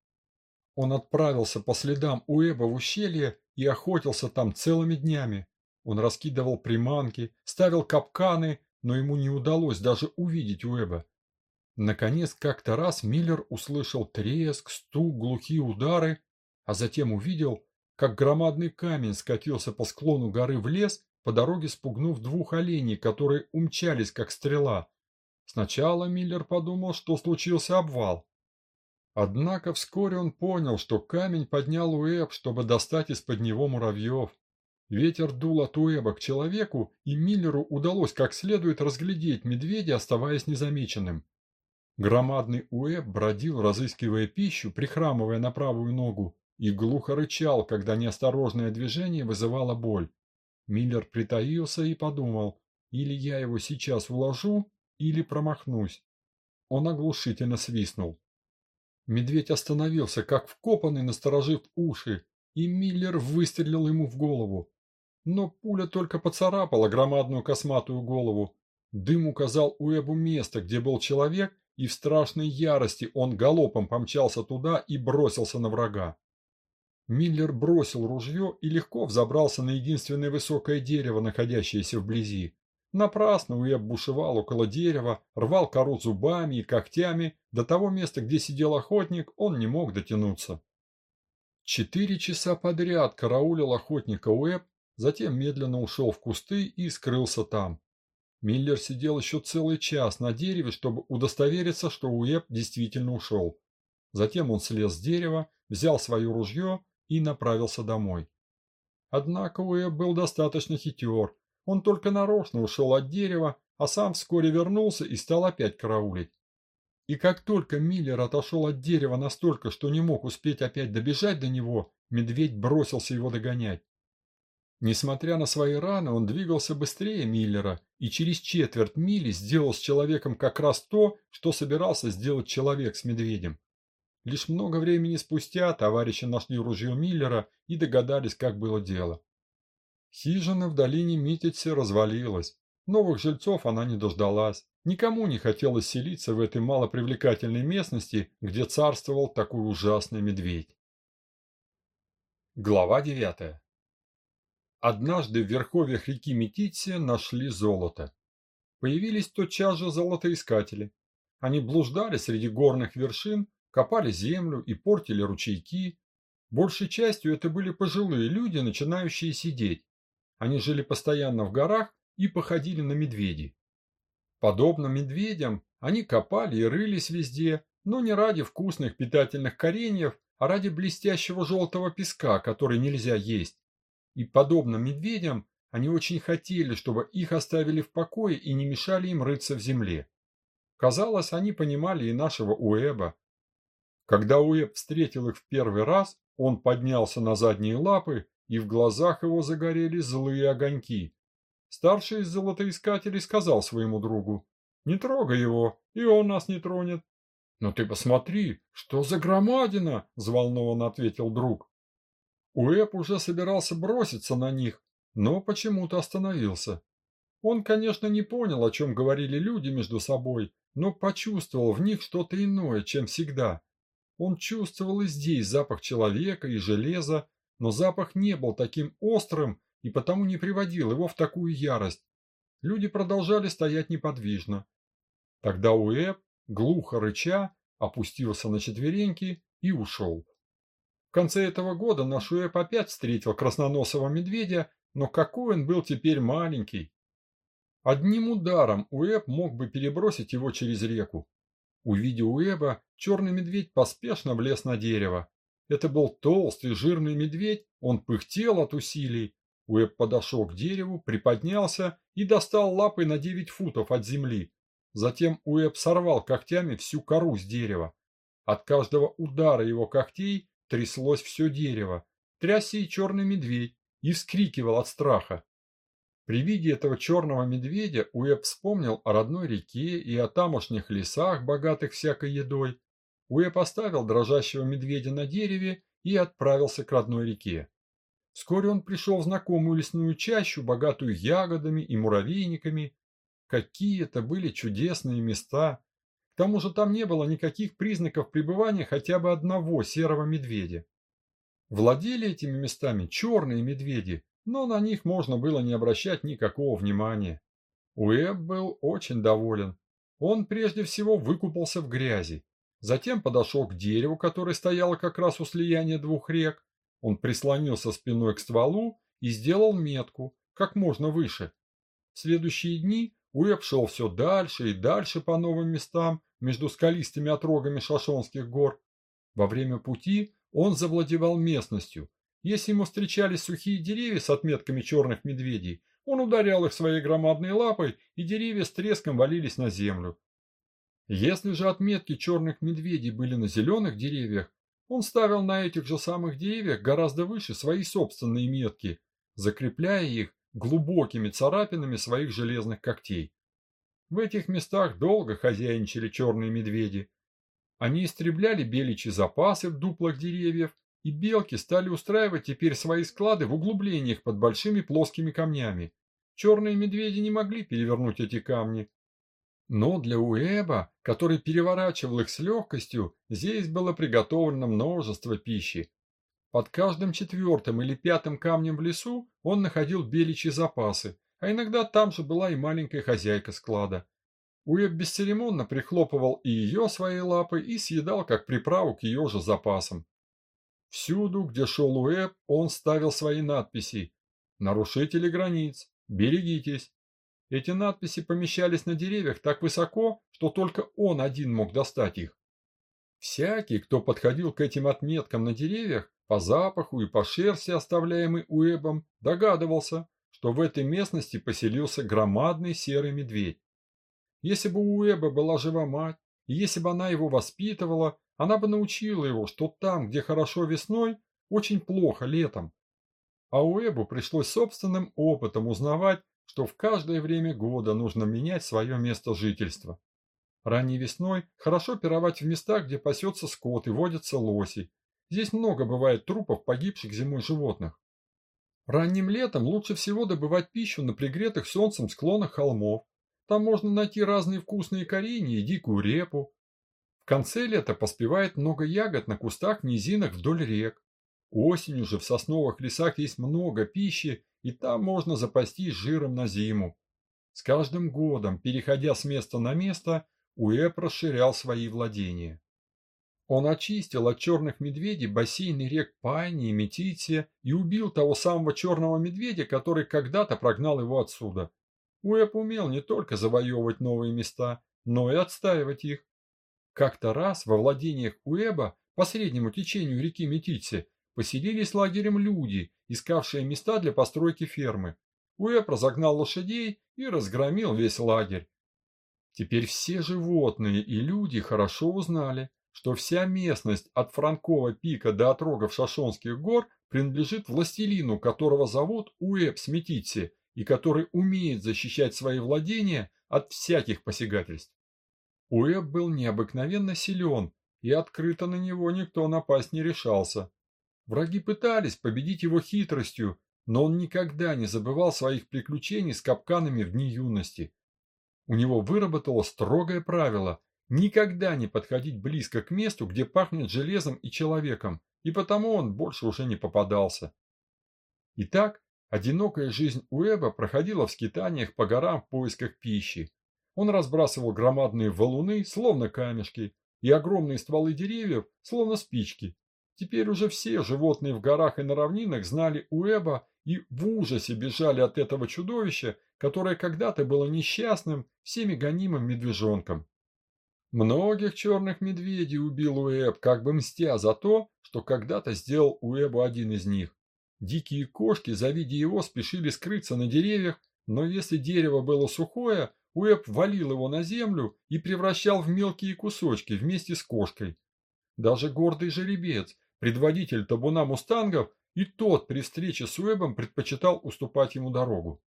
Он отправился по следам Уэба в ущелье и охотился там целыми днями. Он раскидывал приманки, ставил капканы, но ему не удалось даже увидеть Уэба. Наконец, как-то раз Миллер услышал треск, стук, глухие удары, а затем увидел, как громадный камень скатился по склону горы в лес, по дороге спугнув двух оленей, которые умчались, как стрела. Сначала Миллер подумал, что случился обвал. Однако вскоре он понял, что камень поднял Уэб, чтобы достать из-под него муравьев. Ветер дул от Уэба к человеку, и Миллеру удалось как следует разглядеть медведя, оставаясь незамеченным. Громадный Уэб бродил, разыскивая пищу, прихрамывая на правую ногу, и глухо рычал, когда неосторожное движение вызывало боль. Миллер притаился и подумал, или я его сейчас вложу, или промахнусь. Он оглушительно свистнул. Медведь остановился, как вкопанный, насторожив уши, и Миллер выстрелил ему в голову. Но пуля только поцарапала громадную косматую голову. Дым указал Уэбу место, где был человек, и в страшной ярости он галопом помчался туда и бросился на врага. Миллер бросил ружье и легко взобрался на единственное высокое дерево, находящееся вблизи. Напрасно Уэб бушевал около дерева, рвал кору зубами и когтями, до того места, где сидел охотник, он не мог дотянуться. Четыре часа подряд караулил охотника Уэб, затем медленно ушел в кусты и скрылся там. Миллер сидел еще целый час на дереве, чтобы удостовериться, что Уэб действительно ушел. Затем он слез с дерева, взял свое ружье и направился домой. Однако Уэб был достаточно хитер. Он только нарочно ушел от дерева, а сам вскоре вернулся и стал опять караулить. И как только Миллер отошел от дерева настолько, что не мог успеть опять добежать до него, медведь бросился его догонять. Несмотря на свои раны, он двигался быстрее Миллера и через четверть мили сделал с человеком как раз то, что собирался сделать человек с медведем. Лишь много времени спустя товарищи нашли ружье Миллера и догадались, как было дело. Хижина в долине Митице развалилась. Новых жильцов она не дождалась. Никому не хотелось селиться в этой малопривлекательной местности, где царствовал такой ужасный медведь. Глава девятая. Однажды в верховьях реки Метитсе нашли золото. Появились тотчас же золотоискатели. Они блуждали среди горных вершин, копали землю и портили ручейки. Большей частью это были пожилые люди, начинающие сидеть. Они жили постоянно в горах и походили на медведей. Подобно медведям, они копали и рылись везде, но не ради вкусных питательных кореньев, а ради блестящего желтого песка, который нельзя есть. И подобно медведям, они очень хотели, чтобы их оставили в покое и не мешали им рыться в земле. Казалось, они понимали и нашего Уэба, когда Уэб встретил их в первый раз, он поднялся на задние лапы, и в глазах его загорели злые огоньки. Старший из золотоискателей сказал своему другу, «Не трогай его, и он нас не тронет». «Но ты посмотри, что за громадина!» – взволнованно ответил друг. Уэб уже собирался броситься на них, но почему-то остановился. Он, конечно, не понял, о чем говорили люди между собой, но почувствовал в них что-то иное, чем всегда. Он чувствовал и здесь запах человека и железа, но запах не был таким острым и потому не приводил его в такую ярость. Люди продолжали стоять неподвижно. Тогда Уэб, глухо рыча, опустился на четвереньки и ушел. В конце этого года наш Уэб опять встретил красноносого медведя, но какой он был теперь маленький. Одним ударом Уэб мог бы перебросить его через реку. Увидев Уэба, черный медведь поспешно влез на дерево. Это был толстый жирный медведь, он пыхтел от усилий. Уэб подошел к дереву, приподнялся и достал лапой на девять футов от земли. Затем Уэб сорвал когтями всю кору с дерева. От каждого удара его когтей тряслось все дерево. Трясся и черный медведь и вскрикивал от страха. При виде этого черного медведя Уэб вспомнил о родной реке и о тамошних лесах, богатых всякой едой. Уэб поставил дрожащего медведя на дереве и отправился к родной реке. Вскоре он пришел в знакомую лесную чащу, богатую ягодами и муравейниками. Какие это были чудесные места! К тому же там не было никаких признаков пребывания хотя бы одного серого медведя. Владели этими местами черные медведи, но на них можно было не обращать никакого внимания. Уэб был очень доволен. Он прежде всего выкупался в грязи, затем подошел к дереву, которое стояло как раз у слияния двух рек. Он прислонился спиной к стволу и сделал метку, как можно выше. В следующие дни Уэб шел все дальше и дальше по новым местам между скалистыми отрогами Шашонских гор. Во время пути он завладевал местностью, если ему встречались сухие деревья с отметками черных медведей, он ударял их своей громадной лапой, и деревья с треском валились на землю. Если же отметки черных медведей были на зеленых деревьях, он ставил на этих же самых деревьях гораздо выше свои собственные метки, закрепляя их глубокими царапинами своих железных когтей. В этих местах долго хозяйничали черные медведи. Они истребляли беличьи запасы в дуплах деревьев, и белки стали устраивать теперь свои склады в углублениях под большими плоскими камнями. Черные медведи не могли перевернуть эти камни. Но для Уэба, который переворачивал их с легкостью, здесь было приготовлено множество пищи. Под каждым четвертым или пятым камнем в лесу он находил беличьи запасы, а иногда там же была и маленькая хозяйка склада. Уэб бесцеремонно прихлопывал и ее своей лапой и съедал как приправу к ее же запасам. Всюду, где шел Уэб, он ставил свои надписи «Нарушители границ», «Берегитесь». Эти надписи помещались на деревьях так высоко, что только он один мог достать их. Всякий, кто подходил к этим отметкам на деревьях, по запаху и по шерсти, оставляемой Уэбом, догадывался, что в этой местности поселился громадный серый медведь. Если бы у Уэба была жива мать, и если бы она его воспитывала, она бы научила его, что там, где хорошо весной, очень плохо летом. А Уэбу пришлось собственным опытом узнавать, что в каждое время года нужно менять свое место жительства. Ранней весной хорошо пировать в местах, где пасется скот и водятся лоси. Здесь много бывает трупов погибших зимой животных. Ранним летом лучше всего добывать пищу на пригретых солнцем склонах холмов, там можно найти разные вкусные коренья и дикую репу. В конце лета поспевает много ягод на кустах в низинах вдоль рек. Осенью же в сосновых лесах есть много пищи, и там можно запастись жиром на зиму. С каждым годом, переходя с места на место, Уэб расширял свои владения. Он очистил от черных медведей бассейны рек Пайни и Метития и убил того самого черного медведя, который когда-то прогнал его отсюда. Уэб умел не только завоевывать новые места, но и отстаивать их. Как-то раз во владениях Уэба по среднему течению реки Метитси поселились лагерем люди, искавшие места для постройки фермы. Уэб разогнал лошадей и разгромил весь лагерь. Теперь все животные и люди хорошо узнали, что вся местность от Франкова пика до отрогов Шашонских гор принадлежит властелину, которого зовут Уэб Сметитси, и который умеет защищать свои владения от всяких посягательств. Уэб был необыкновенно силен, и открыто на него никто напасть не решался. Враги пытались победить его хитростью, но он никогда не забывал своих приключений с капканами в дни юности. У него выработало строгое правило никогда не подходить близко к месту, где пахнет железом и человеком, и потому он больше уже не попадался. Итак, Одинокая жизнь Уэба проходила в скитаниях по горам в поисках пищи. Он разбрасывал громадные валуны, словно камешки, и огромные стволы деревьев, словно спички. Теперь уже все животные в горах и на равнинах знали Уэба и в ужасе бежали от этого чудовища, которое когда-то было несчастным, всеми гонимым медвежонком. Многих черных медведей убил Уэб, как бы мстя за то, что когда-то сделал Уэбу один из них. Дикие кошки, завидя его, спешили скрыться на деревьях, но если дерево было сухое, Уэб валил его на землю и превращал в мелкие кусочки вместе с кошкой. Даже гордый жеребец, предводитель табуна мустангов, и тот при встрече с Уэбом предпочитал уступать ему дорогу.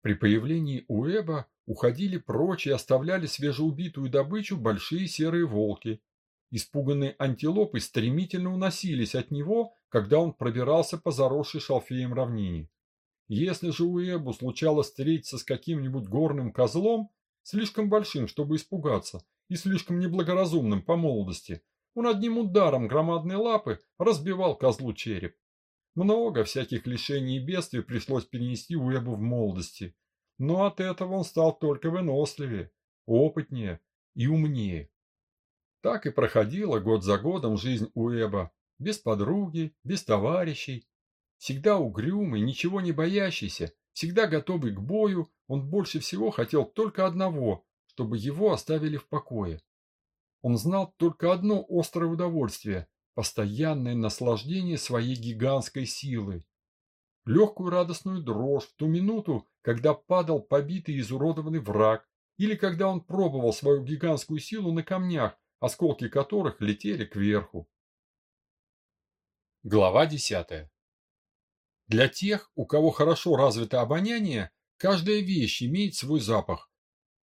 При появлении Уэба уходили прочь и оставляли свежеубитую добычу большие серые волки, Испуганные антилопы стремительно уносились от него, когда он пробирался по заросшей шалфеем равнине. Если же Уэбу случалось встретиться с каким-нибудь горным козлом, слишком большим, чтобы испугаться, и слишком неблагоразумным по молодости, он одним ударом громадной лапы разбивал козлу череп. Много всяких лишений и бедствий пришлось перенести Уэбу в молодости, но от этого он стал только выносливее, опытнее и умнее. Так и проходила год за годом жизнь Уэба, без подруги, без товарищей. Всегда угрюмый, ничего не боящийся, всегда готовый к бою, он больше всего хотел только одного, чтобы его оставили в покое. Он знал только одно острое удовольствие – постоянное наслаждение своей гигантской силы. Легкую радостную дрожь в ту минуту, когда падал побитый и изуродованный враг, или когда он пробовал свою гигантскую силу на камнях, осколки которых летели кверху. Глава 10. Для тех, у кого хорошо развито обоняние, каждая вещь имеет свой запах.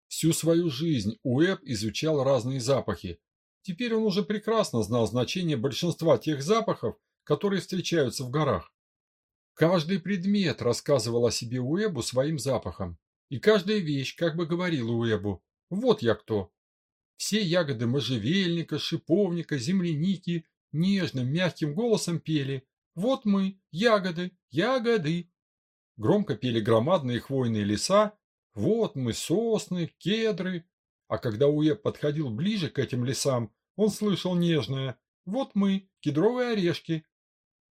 Всю свою жизнь Уэб изучал разные запахи. Теперь он уже прекрасно знал значение большинства тех запахов, которые встречаются в горах. Каждый предмет рассказывал о себе Уэбу своим запахом. И каждая вещь как бы говорила Уэбу «Вот я кто, все ягоды можжевельника, шиповника, земляники нежным, мягким голосом пели «Вот мы, ягоды, ягоды». громко пели громадные хвойные леса, вот мы, сосны, кедры. А когда Уэб подходил ближе к этим лесам, он слышал нежное «Вот мы, кедровые орешки».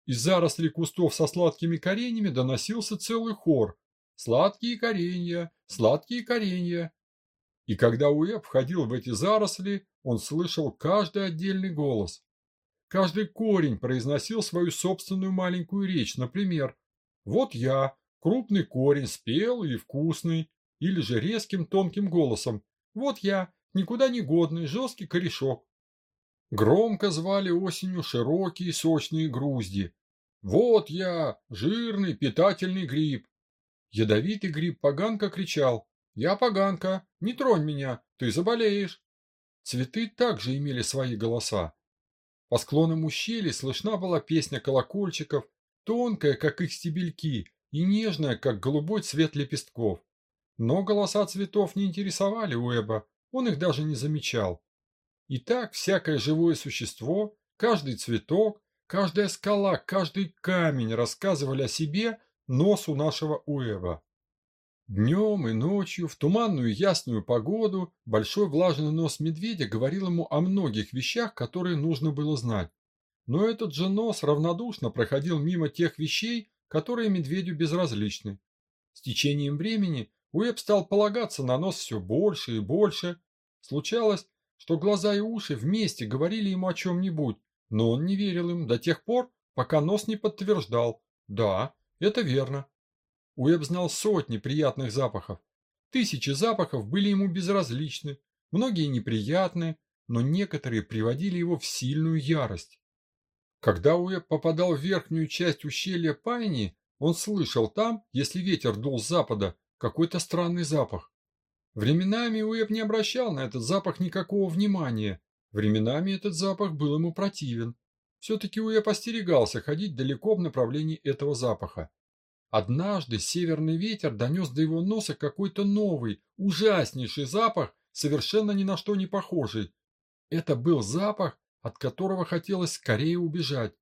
Из зарослей кустов со сладкими кореньями доносился целый хор «Сладкие коренья, сладкие коренья». И когда Уэб входил в эти заросли, он слышал каждый отдельный голос. Каждый корень произносил свою собственную маленькую речь, например, «Вот я, крупный корень, спелый и вкусный», или же резким тонким голосом, «Вот я, никуда не годный, жесткий корешок». Громко звали осенью широкие сочные грузди. «Вот я, жирный питательный гриб». Ядовитый гриб поганка кричал, «Я поганка, не тронь меня, ты заболеешь». Цветы также имели свои голоса. По склонам ущелья слышна была песня колокольчиков, тонкая, как их стебельки, и нежная, как голубой цвет лепестков. Но голоса цветов не интересовали Уэба, он их даже не замечал. И так всякое живое существо, каждый цветок, каждая скала, каждый камень рассказывали о себе носу нашего Уэба. Днем и ночью, в туманную ясную погоду, большой влажный нос медведя говорил ему о многих вещах, которые нужно было знать. Но этот же нос равнодушно проходил мимо тех вещей, которые медведю безразличны. С течением времени Уэб стал полагаться на нос все больше и больше. Случалось, что глаза и уши вместе говорили ему о чем-нибудь, но он не верил им до тех пор, пока нос не подтверждал. Да, это верно. Уэб знал сотни приятных запахов. Тысячи запахов были ему безразличны, многие неприятные, но некоторые приводили его в сильную ярость. Когда Уэб попадал в верхнюю часть ущелья Пайни, он слышал там, если ветер дул с запада, какой-то странный запах. Временами Уэб не обращал на этот запах никакого внимания, временами этот запах был ему противен. Все-таки Уэб остерегался ходить далеко в направлении этого запаха. Однажды северный ветер донес до его носа какой-то новый, ужаснейший запах, совершенно ни на что не похожий. Это был запах, от которого хотелось скорее убежать.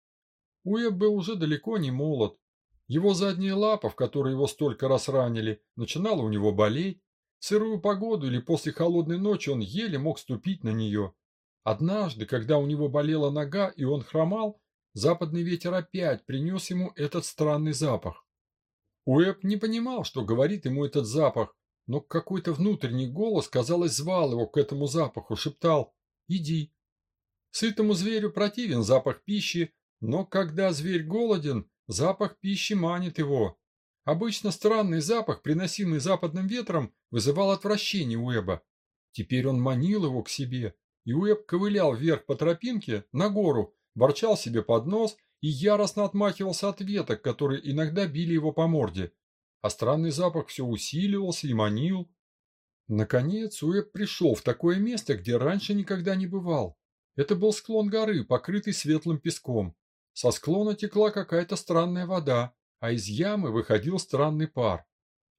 Уэб был уже далеко не молод. Его задняя лапа, в которой его столько раз ранили, начинала у него болеть. В сырую погоду или после холодной ночи он еле мог ступить на нее. Однажды, когда у него болела нога и он хромал, западный ветер опять принес ему этот странный запах. Уэб не понимал, что говорит ему этот запах, но какой-то внутренний голос, казалось, звал его к этому запаху, шептал «Иди». Сытому зверю противен запах пищи, но когда зверь голоден, запах пищи манит его. Обычно странный запах, приносимый западным ветром, вызывал отвращение Уэба. Теперь он манил его к себе, и Уэб ковылял вверх по тропинке, на гору, ворчал себе под нос и яростно отмахивался от веток, которые иногда били его по морде. А странный запах все усиливался и манил. Наконец Уэб пришел в такое место, где раньше никогда не бывал. Это был склон горы, покрытый светлым песком. Со склона текла какая-то странная вода, а из ямы выходил странный пар.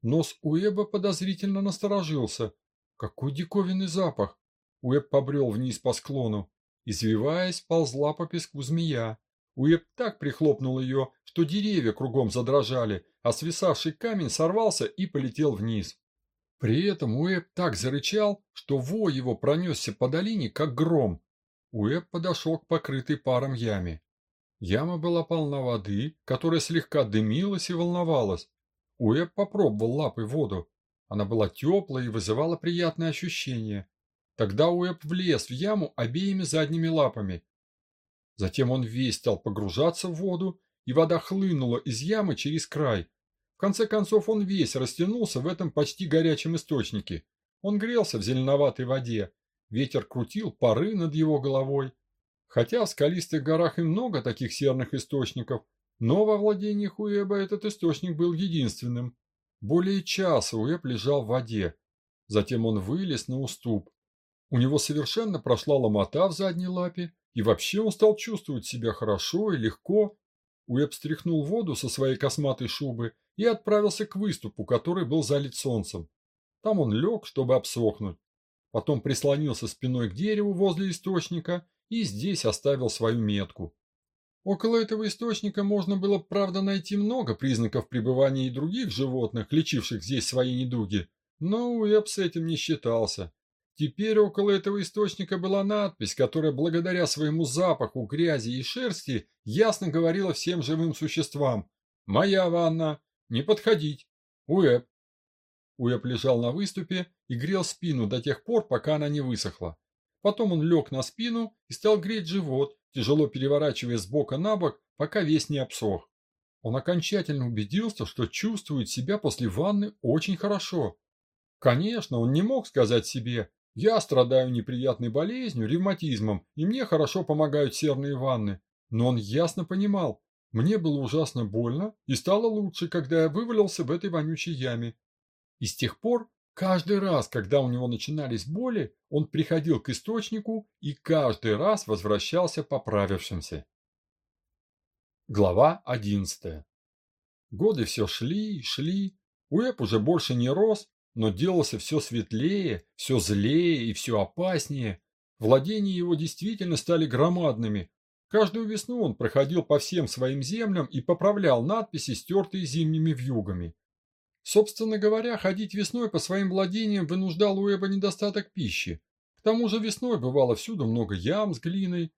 Нос Уэба подозрительно насторожился. Какой диковинный запах! Уэб побрел вниз по склону. Извиваясь, ползла по песку змея. Уэб так прихлопнул ее, что деревья кругом задрожали, а свисавший камень сорвался и полетел вниз. При этом Уэб так зарычал, что вой его пронесся по долине, как гром. Уэб подошел к покрытой паром яме. Яма была полна воды, которая слегка дымилась и волновалась. Уэб попробовал лапой воду. Она была теплая и вызывала приятное ощущение. Тогда Уэб влез в яму обеими задними лапами Затем он весь стал погружаться в воду, и вода хлынула из ямы через край. В конце концов он весь растянулся в этом почти горячем источнике. Он грелся в зеленоватой воде. Ветер крутил пары над его головой. Хотя в скалистых горах и много таких серных источников, но во владениях Уэба этот источник был единственным. Более часа Уэб лежал в воде. Затем он вылез на уступ. У него совершенно прошла ломота в задней лапе, и вообще он стал чувствовать себя хорошо и легко. Уэб стряхнул воду со своей косматой шубы и отправился к выступу, который был залит солнцем. Там он лег, чтобы обсохнуть. Потом прислонился спиной к дереву возле источника и здесь оставил свою метку. Около этого источника можно было, правда, найти много признаков пребывания и других животных, лечивших здесь свои недуги, но Уэб с этим не считался. Теперь около этого источника была надпись, которая благодаря своему запаху, грязи и шерсти ясно говорила всем живым существам «Моя ванна! Не подходить! Уэб!» Уэб лежал на выступе и грел спину до тех пор, пока она не высохла. Потом он лег на спину и стал греть живот, тяжело переворачивая с бока на бок, пока весь не обсох. Он окончательно убедился, что чувствует себя после ванны очень хорошо. Конечно, он не мог сказать себе «я страдаю неприятной болезнью, ревматизмом, и мне хорошо помогают серные ванны», но он ясно понимал, мне было ужасно больно и стало лучше, когда я вывалился в этой вонючей яме. И с тех пор Каждый раз, когда у него начинались боли, он приходил к источнику и каждый раз возвращался поправившимся. Глава одиннадцатая. Годы все шли и шли. Уэб уже больше не рос, но делался все светлее, все злее и все опаснее. Владения его действительно стали громадными. Каждую весну он проходил по всем своим землям и поправлял надписи, стертые зимними вьюгами. Собственно говоря, ходить весной по своим владениям вынуждал Уэба недостаток пищи. К тому же весной бывало всюду много ям с глиной.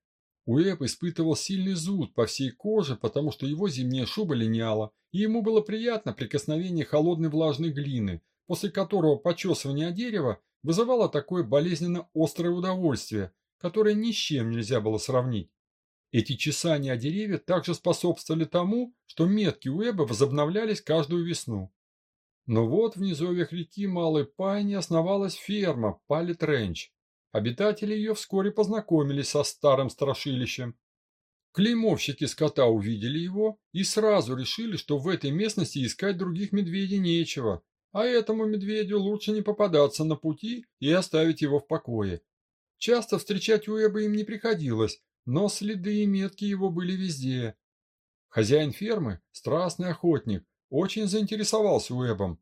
Уэб испытывал сильный зуд по всей коже, потому что его зимняя шуба линяла, и ему было приятно прикосновение холодной влажной глины, после которого почесывание дерева вызывало такое болезненно острое удовольствие, которое ни с чем нельзя было сравнить. Эти чесания о деревья также способствовали тому, что метки Уэба возобновлялись каждую весну. Но вот в низовьях реки Малой Пайни основалась ферма Палет Ренч. Обитатели ее вскоре познакомились со старым страшилищем. Клеймовщики скота увидели его и сразу решили, что в этой местности искать других медведей нечего, а этому медведю лучше не попадаться на пути и оставить его в покое. Часто встречать Уэба им не приходилось, но следы и метки его были везде. Хозяин фермы, страстный охотник, очень заинтересовался Уэбом.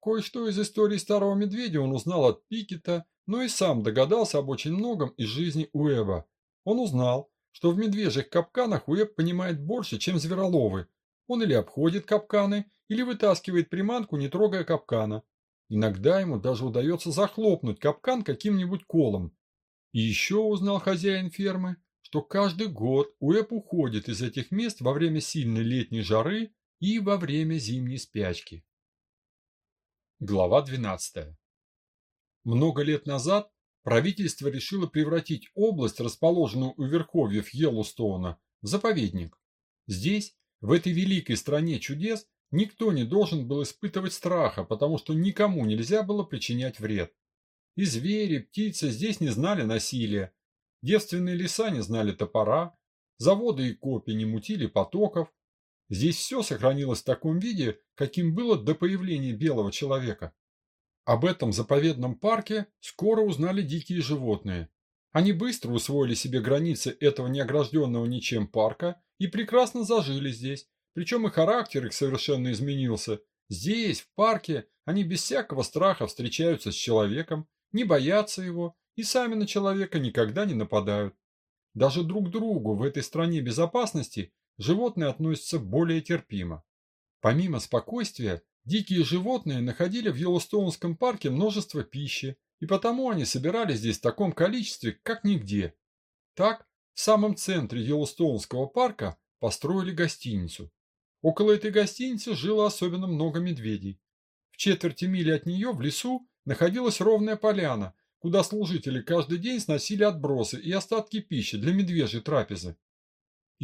Кое-что из истории старого медведя он узнал от Пикета, но и сам догадался об очень многом из жизни Уэба. Он узнал, что в медвежьих капканах Уэб понимает больше, чем звероловы. Он или обходит капканы, или вытаскивает приманку, не трогая капкана. Иногда ему даже удается захлопнуть капкан каким-нибудь колом. И еще узнал хозяин фермы, что каждый год Уэб уходит из этих мест во время сильной летней жары и во время зимней спячки. Глава 12. Много лет назад правительство решило превратить область, расположенную у верховьев Йеллоустоуна, в заповедник. Здесь, в этой великой стране чудес, никто не должен был испытывать страха, потому что никому нельзя было причинять вред. И звери, птицы здесь не знали насилия, девственные леса не знали топора, заводы и копи не мутили потоков, Здесь все сохранилось в таком виде, каким было до появления белого человека. Об этом заповедном парке скоро узнали дикие животные. Они быстро усвоили себе границы этого неогражденного ничем парка и прекрасно зажили здесь, причем и характер их совершенно изменился. Здесь, в парке, они без всякого страха встречаются с человеком, не боятся его и сами на человека никогда не нападают. Даже друг другу в этой стране безопасности животные относятся более терпимо. Помимо спокойствия, дикие животные находили в Йеллоустоунском парке множество пищи, и потому они собирались здесь в таком количестве, как нигде. Так, в самом центре Йеллоустоунского парка построили гостиницу. Около этой гостиницы жило особенно много медведей. В четверти мили от нее в лесу находилась ровная поляна, куда служители каждый день сносили отбросы и остатки пищи для медвежьей трапезы.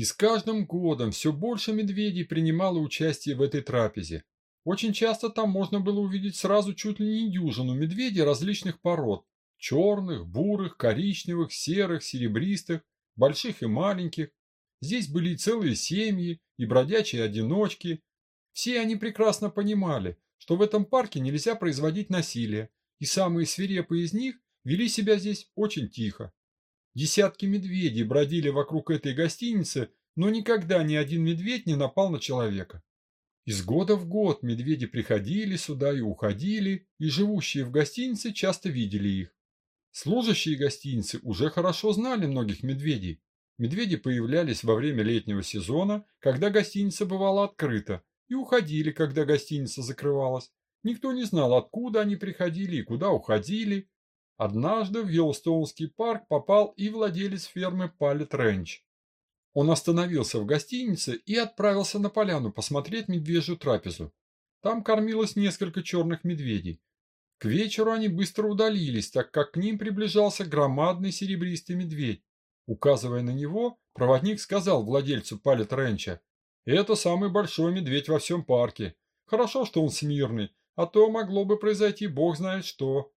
И с каждым годом все больше медведей принимало участие в этой трапезе. Очень часто там можно было увидеть сразу чуть ли не дюжину медведей различных пород. Черных, бурых, коричневых, серых, серебристых, больших и маленьких. Здесь были и целые семьи, и бродячие одиночки. Все они прекрасно понимали, что в этом парке нельзя производить насилие, и самые свирепые из них вели себя здесь очень тихо. Десятки медведей бродили вокруг этой гостиницы, но никогда ни один медведь не напал на человека. Из года в год медведи приходили сюда и уходили, и живущие в гостинице часто видели их. Служащие гостиницы уже хорошо знали многих медведей. Медведи появлялись во время летнего сезона, когда гостиница бывала открыта, и уходили, когда гостиница закрывалась. Никто не знал, откуда они приходили и куда уходили. Однажды в Йеллоустоунский парк попал и владелец фермы Палет Рэнч. Он остановился в гостинице и отправился на поляну посмотреть медвежью трапезу. Там кормилось несколько черных медведей. К вечеру они быстро удалились, так как к ним приближался громадный серебристый медведь. Указывая на него, проводник сказал владельцу Палет Рэнча, «Это самый большой медведь во всем парке. Хорошо, что он смирный, а то могло бы произойти бог знает что».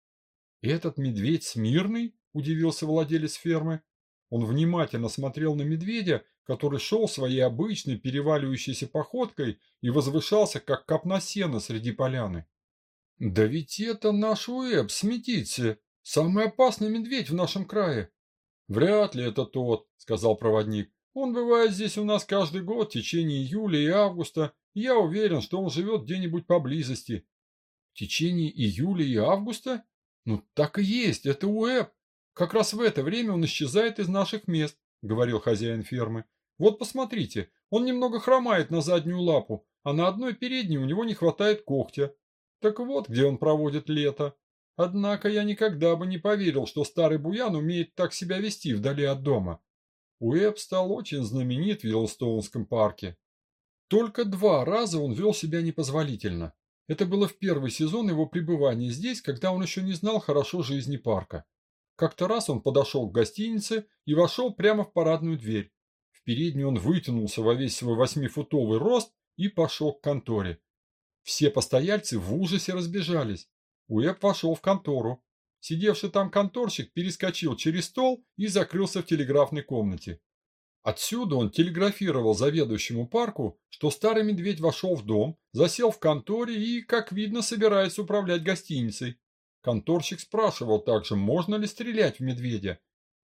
«Этот медведь смирный?» – удивился владелец фермы. Он внимательно смотрел на медведя, который шел своей обычной переваливающейся походкой и возвышался, как копна сена среди поляны. «Да ведь это наш Уэб, сметите! Самый опасный медведь в нашем крае!» «Вряд ли это тот», — сказал проводник. «Он бывает здесь у нас каждый год в течение июля и августа, и я уверен, что он живет где-нибудь поблизости». «В течение июля и августа? Ну, так и есть, это Уэб. Как раз в это время он исчезает из наших мест», — говорил хозяин фермы. «Вот посмотрите, он немного хромает на заднюю лапу, а на одной передней у него не хватает когтя. Так вот, где он проводит лето. Однако я никогда бы не поверил, что старый буян умеет так себя вести вдали от дома. Уэб стал очень знаменит в Йеллоустоунском парке. Только два раза он вел себя непозволительно. Это было в первый сезон его пребывания здесь, когда он еще не знал хорошо жизни парка. Как-то раз он подошел к гостинице и вошел прямо в парадную дверь. В передней он вытянулся во весь свой восьмифутовый рост и пошел к конторе. Все постояльцы в ужасе разбежались. Уэб вошел в контору. Сидевший там конторщик перескочил через стол и закрылся в телеграфной комнате. Отсюда он телеграфировал заведующему парку, что старый медведь вошел в дом, засел в конторе и, как видно, собирается управлять гостиницей. Конторщик спрашивал также, можно ли стрелять в медведя.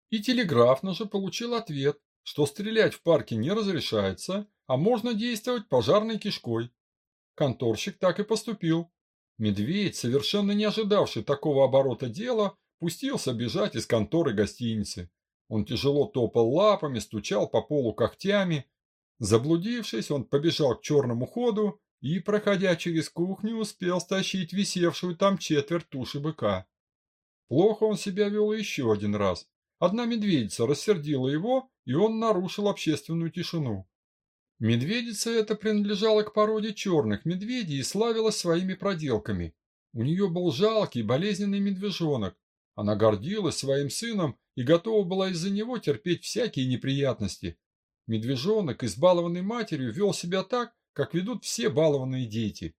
И телеграфно же получил ответ, что стрелять в парке не разрешается, а можно действовать пожарной кишкой. Конторщик так и поступил. Медведь, совершенно не ожидавший такого оборота дела, пустился бежать из конторы гостиницы. Он тяжело топал лапами, стучал по полу когтями. Заблудившись, он побежал к черному ходу и, проходя через кухню, успел стащить висевшую там четверть туши быка. Плохо он себя вел еще один раз. Одна медведица рассердила его, и он нарушил общественную тишину. Медведица эта принадлежала к породе черных медведей и славилась своими проделками. У нее был жалкий, болезненный медвежонок. Она гордилась своим сыном и готова была из-за него терпеть всякие неприятности. Медвежонок, избалованный матерью, вел себя так, как ведут все балованные дети.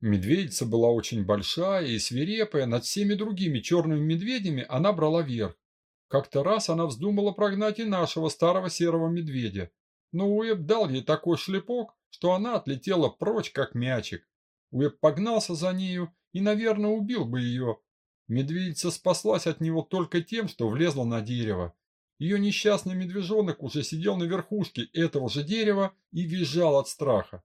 Медведица была очень большая и свирепая, над всеми другими черными медведями она брала верх. Как-то раз она вздумала прогнать и нашего старого серого медведя. Но Уэб дал ей такой шлепок, что она отлетела прочь, как мячик. Уэб погнался за нею и, наверное, убил бы ее. Медведица спаслась от него только тем, что влезла на дерево. Ее несчастный медвежонок уже сидел на верхушке этого же дерева и визжал от страха.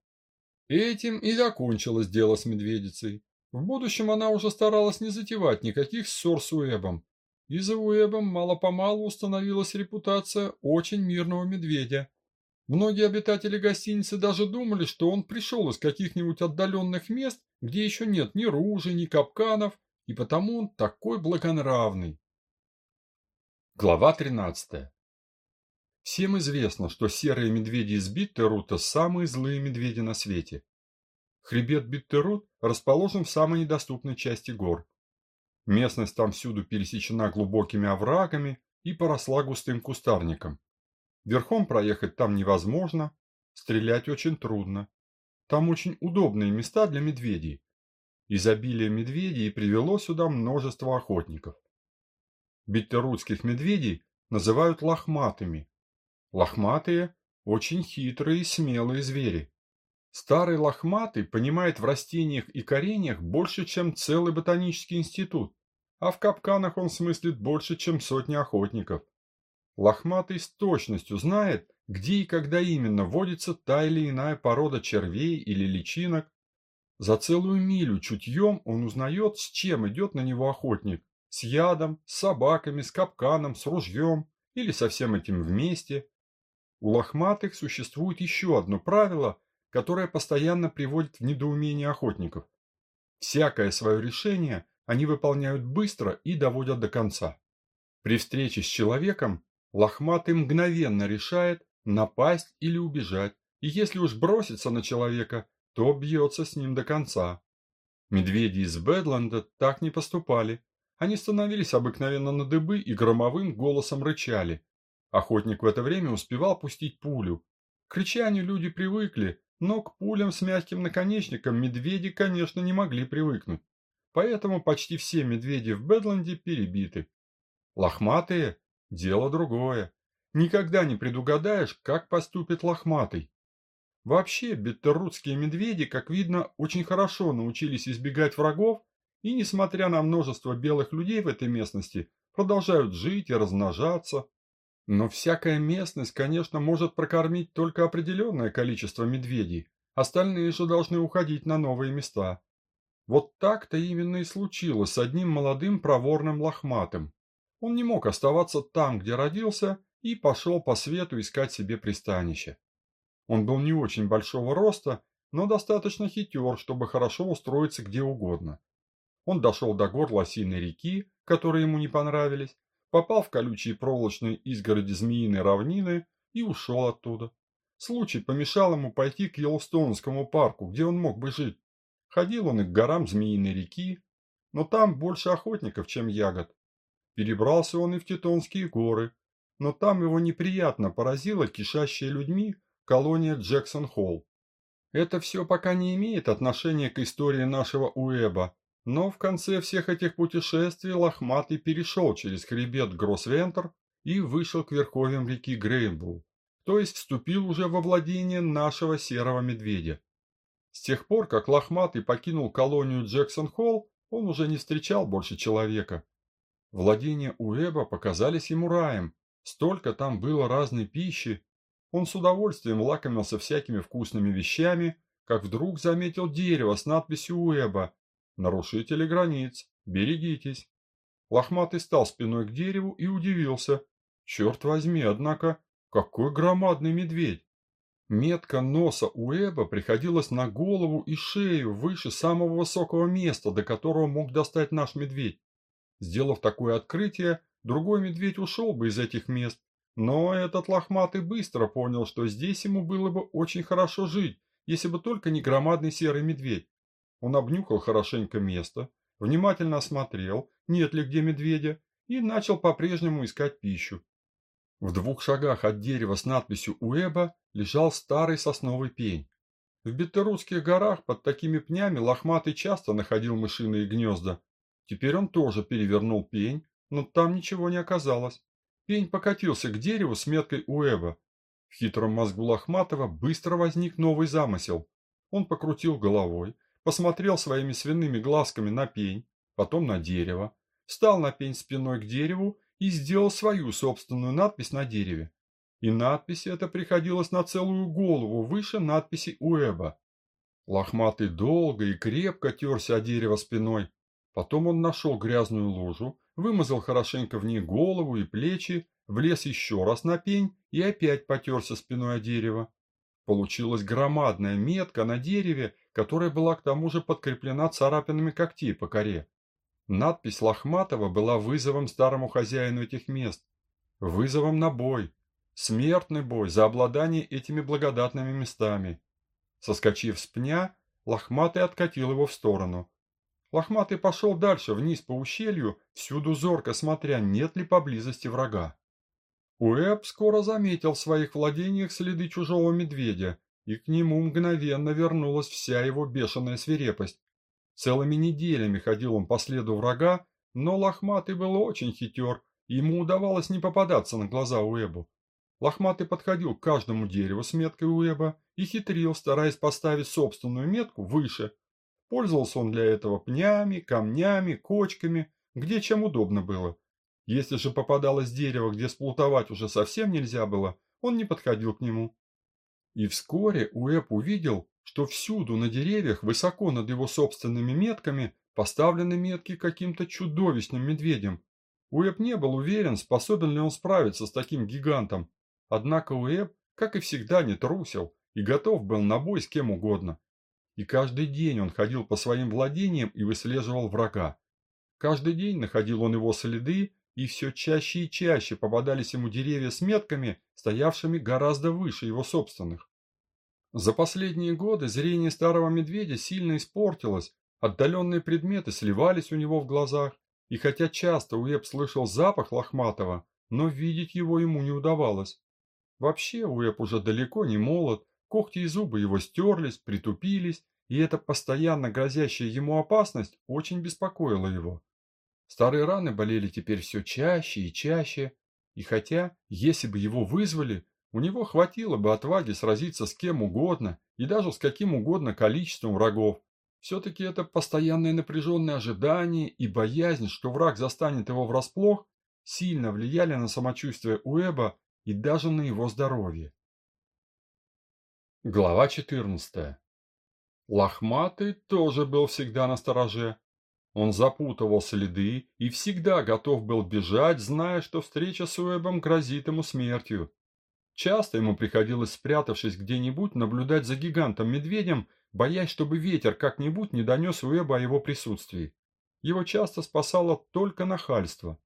Этим и закончилось дело с медведицей. В будущем она уже старалась не затевать никаких ссор с Уэбом. И за Уэбом мало-помалу установилась репутация очень мирного медведя. Многие обитатели гостиницы даже думали, что он пришел из каких-нибудь отдаленных мест, где еще нет ни ружей, ни капканов, и потому он такой благонравный. Глава 13. Всем известно, что серые медведи из Биттерута – самые злые медведи на свете. Хребет Биттерут расположен в самой недоступной части гор. Местность там всюду пересечена глубокими оврагами и поросла густым кустарником. Верхом проехать там невозможно, стрелять очень трудно. Там очень удобные места для медведей. Изобилие медведей привело сюда множество охотников. Биттерутских медведей называют лохматыми. Лохматые – очень хитрые и смелые звери. Старый лохматый понимает в растениях и кореньях больше, чем целый ботанический институт, а в капканах он смыслит больше, чем сотни охотников. Лохматый с точностью знает, где и когда именно водится та или иная порода червей или личинок. За целую милю чутьем он узнает, с чем идет на него охотник. С ядом, с собаками, с капканом, с ружьем или со всем этим вместе. У лохматых существует еще одно правило, которое постоянно приводит в недоумение охотников. Всякое свое решение они выполняют быстро и доводят до конца. При встрече с человеком лохматый мгновенно решает напасть или убежать, и если уж бросится на человека, то бьется с ним до конца. Медведи из Бэдленда так не поступали. Они становились обыкновенно на дыбы и громовым голосом рычали. Охотник в это время успевал пустить пулю. К рычанию люди привыкли, но к пулям с мягким наконечником медведи, конечно, не могли привыкнуть. Поэтому почти все медведи в Бэдленде перебиты. Лохматые – дело другое. Никогда не предугадаешь, как поступит лохматый. Вообще, беттерутские медведи, как видно, очень хорошо научились избегать врагов и, несмотря на множество белых людей в этой местности, продолжают жить и размножаться. Но всякая местность, конечно, может прокормить только определенное количество медведей, остальные же должны уходить на новые места. Вот так-то именно и случилось с одним молодым проворным лохматым. Он не мог оставаться там, где родился, и пошел по свету искать себе пристанище. Он был не очень большого роста, но достаточно хитер, чтобы хорошо устроиться где угодно. Он дошел до гор Лосиной реки, которые ему не понравились, попал в колючие проволочные изгороди Змеиной равнины и ушел оттуда. Случай помешал ему пойти к Йеллоустонскому парку, где он мог бы жить. Ходил он и к горам Змеиной реки, но там больше охотников, чем ягод. Перебрался он и в Титонские горы, но там его неприятно поразила кишащая людьми колония Джексон-Холл. Это все пока не имеет отношения к истории нашего Уэба, но в конце всех этих путешествий Лохматый перешел через хребет Гроссвентер и вышел к верховьям реки Грейнбул, то есть вступил уже во владение нашего серого медведя. С тех пор, как Лохматый покинул колонию Джексон-Холл, он уже не встречал больше человека. Владения Уэба показались ему раем, столько там было разной пищи, он с удовольствием лакомился всякими вкусными вещами, как вдруг заметил дерево с надписью Уэба «Нарушители границ, берегитесь». Лохматый стал спиной к дереву и удивился. Черт возьми, однако, какой громадный медведь! Метка носа Уэба приходилась на голову и шею выше самого высокого места, до которого мог достать наш медведь. Сделав такое открытие, другой медведь ушел бы из этих мест, но этот лохматый быстро понял, что здесь ему было бы очень хорошо жить, если бы только не громадный серый медведь. Он обнюхал хорошенько место, внимательно осмотрел, нет ли где медведя, и начал по-прежнему искать пищу. В двух шагах от дерева с надписью «Уэба» лежал старый сосновый пень. В Беттерутских горах под такими пнями лохматый часто находил мышиные гнезда. Теперь он тоже перевернул пень, но там ничего не оказалось. Пень покатился к дереву с меткой Уэба. В хитром мозгу Лохматова быстро возник новый замысел. Он покрутил головой, посмотрел своими свиными глазками на пень, потом на дерево, встал на пень спиной к дереву и сделал свою собственную надпись на дереве. И надпись эта приходилась на целую голову выше надписи Уэба. Лохматый долго и крепко терся о дерево спиной. Потом он нашел грязную лужу, вымазал хорошенько в ней голову и плечи, влез еще раз на пень и опять потерся спиной о дерево. Получилась громадная метка на дереве, которая была к тому же подкреплена царапинами когтей по коре. Надпись Лохматова была вызовом старому хозяину этих мест. Вызовом на бой. Смертный бой за обладание этими благодатными местами. Соскочив с пня, Лохматый откатил его в сторону. Лохматый пошел дальше, вниз по ущелью, всюду зорко смотря, нет ли поблизости врага. Уэб скоро заметил в своих владениях следы чужого медведя, и к нему мгновенно вернулась вся его бешеная свирепость. Целыми неделями ходил он по следу врага, но Лохматый был очень хитер, и ему удавалось не попадаться на глаза Уэбу. Лохматый подходил к каждому дереву с меткой Уэба и хитрил, стараясь поставить собственную метку выше – Пользовался он для этого пнями, камнями, кочками, где чем удобно было. Если же попадалось дерево, где сплутовать уже совсем нельзя было, он не подходил к нему. И вскоре Уэб увидел, что всюду на деревьях, высоко над его собственными метками, поставлены метки каким-то чудовищным медведем. Уэб не был уверен, способен ли он справиться с таким гигантом. Однако Уэб как и всегда, не трусил и готов был на бой с кем угодно. И каждый день он ходил по своим владениям и выслеживал врага. Каждый день находил он его следы, и все чаще и чаще попадались ему деревья с метками, стоявшими гораздо выше его собственных. За последние годы зрение старого медведя сильно испортилось, отдаленные предметы сливались у него в глазах, и хотя часто Уэб слышал запах лохматого, но видеть его ему не удавалось. Вообще Уэб уже далеко не молод, когти и зубы его стерлись, притупились, и эта постоянно грозящая ему опасность очень беспокоила его. Старые раны болели теперь все чаще и чаще, и хотя, если бы его вызвали, у него хватило бы отваги сразиться с кем угодно и даже с каким угодно количеством врагов, все-таки это постоянное напряженное ожидание и боязнь, что враг застанет его врасплох, сильно влияли на самочувствие Уэба и даже на его здоровье. Глава 14. Лохматый тоже был всегда на стороже. Он запутывал следы и всегда готов был бежать, зная, что встреча с Уэбом грозит ему смертью. Часто ему приходилось, спрятавшись где-нибудь, наблюдать за гигантом-медведем, боясь, чтобы ветер как-нибудь не донес Уэба о его присутствии. Его часто спасало только нахальство.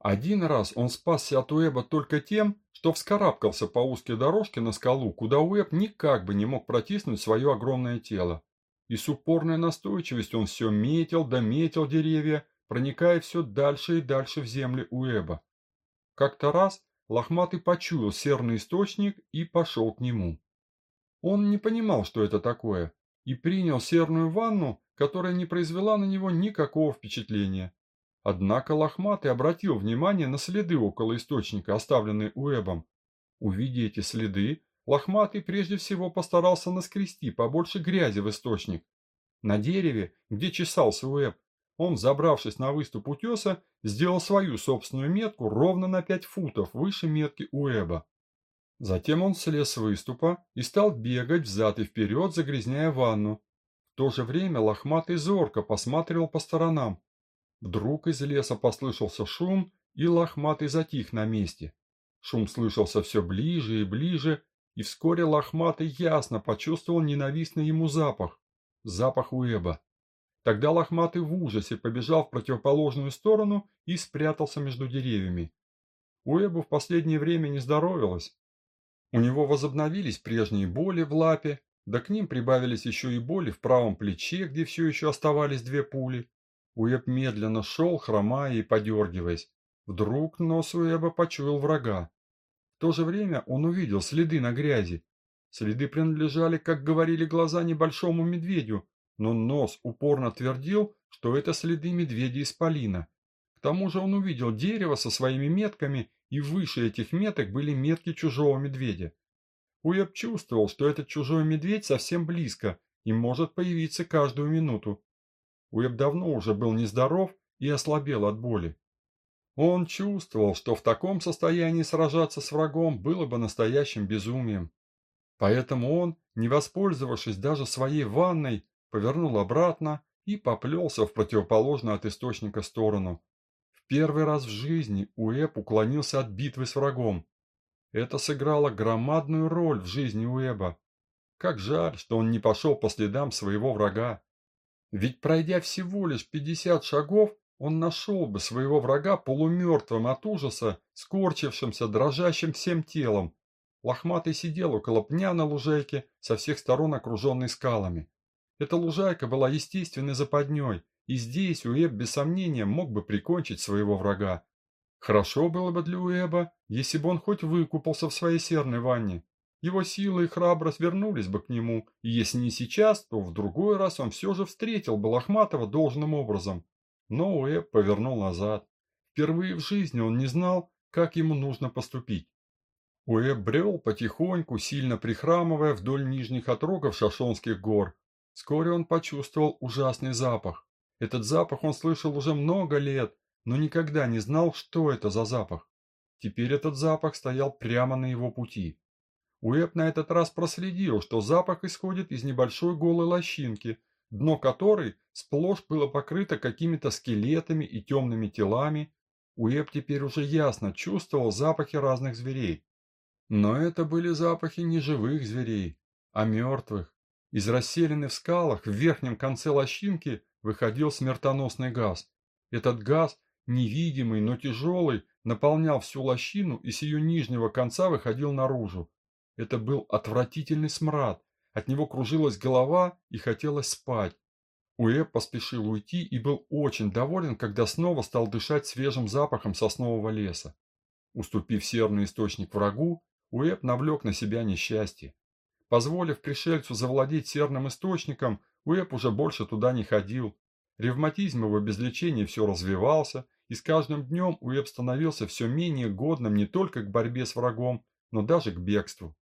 Один раз он спасся от Уэба только тем, что вскарабкался по узкой дорожке на скалу, куда Уэб никак бы не мог протиснуть свое огромное тело. И с упорной настойчивостью он все метил да метил деревья, проникая все дальше и дальше в земли Уэба. Как-то раз Лохматый почуял серный источник и пошел к нему. Он не понимал, что это такое, и принял серную ванну, которая не произвела на него никакого впечатления. Однако Лохматый обратил внимание на следы около источника, оставленные Уэбом. Увидя эти следы, Лохматый прежде всего постарался наскрести побольше грязи в источник. На дереве, где чесался Уэб, он, забравшись на выступ утеса, сделал свою собственную метку ровно на пять футов выше метки Уэба. Затем он слез с выступа и стал бегать взад и вперед, загрязняя ванну. В то же время лохматый зорко посматривал по сторонам. Вдруг из леса послышался шум, и лохматый затих на месте. Шум слышался все ближе и ближе, и вскоре лохматый ясно почувствовал ненавистный ему запах. Запах Уэба. Тогда лохматый в ужасе побежал в противоположную сторону и спрятался между деревьями. Уэбу в последнее время не здоровилось. У него возобновились прежние боли в лапе, да к ним прибавились еще и боли в правом плече, где все еще оставались две пули. Уэб медленно шел, хромая и подергиваясь. Вдруг нос Уэба почуял врага. В то же время он увидел следы на грязи. Следы принадлежали, как говорили глаза, небольшому медведю, но нос упорно твердил, что это следы медведя исполина. К тому же он увидел дерево со своими метками и выше этих меток были метки чужого медведя. Уэб чувствовал, что этот чужой медведь совсем близко и может появиться каждую минуту. Уэб давно уже был нездоров и ослабел от боли. Он чувствовал, что в таком состоянии сражаться с врагом было бы настоящим безумием. Поэтому он, не воспользовавшись даже своей ванной, повернул обратно и поплелся в противоположную от источника сторону. Первый раз в жизни Уэб уклонился от битвы с врагом. Это сыграло громадную роль в жизни Уэба. Как жаль, что он не пошел по следам своего врага. Ведь пройдя всего лишь пятьдесят шагов, он нашел бы своего врага полумертвым от ужаса, скорчившимся, дрожащим всем телом. Лохматый сидел около пня на лужайке, со всех сторон окруженной скалами. Эта лужайка была естественной западней, и здесь Уэб без сомнения мог бы прикончить своего врага. Хорошо было бы для Уэба, если бы он хоть выкупался в своей серной ванне. Его силы и храбрость вернулись бы к нему, и если не сейчас, то в другой раз он все же встретил бы Лохматова должным образом. Но Уэб повернул назад. Впервые в жизни он не знал, как ему нужно поступить. Уэб брел потихоньку, сильно прихрамывая вдоль нижних отрогов Шашонских гор. Вскоре он почувствовал ужасный запах. Этот запах он слышал уже много лет, но никогда не знал, что это за запах. Теперь этот запах стоял прямо на его пути. Уэб на этот раз проследил, что запах исходит из небольшой голой лощинки, дно которой сплошь было покрыто какими-то скелетами и темными телами. Уэб теперь уже ясно чувствовал запахи разных зверей. Но это были запахи не живых зверей, а мертвых. Из расселены в скалах в верхнем конце лощинки выходил смертоносный газ. Этот газ, невидимый, но тяжелый, наполнял всю лощину и с ее нижнего конца выходил наружу. Это был отвратительный смрад, от него кружилась голова и хотелось спать. Уэб поспешил уйти и был очень доволен, когда снова стал дышать свежим запахом соснового леса. Уступив серный источник врагу, Уэб навлек на себя несчастье. Позволив пришельцу завладеть серным источником, Уэб уже больше туда не ходил. Ревматизм его без лечения все развивался, и с каждым днем Уэб становился все менее годным не только к борьбе с врагом, но даже к бегству.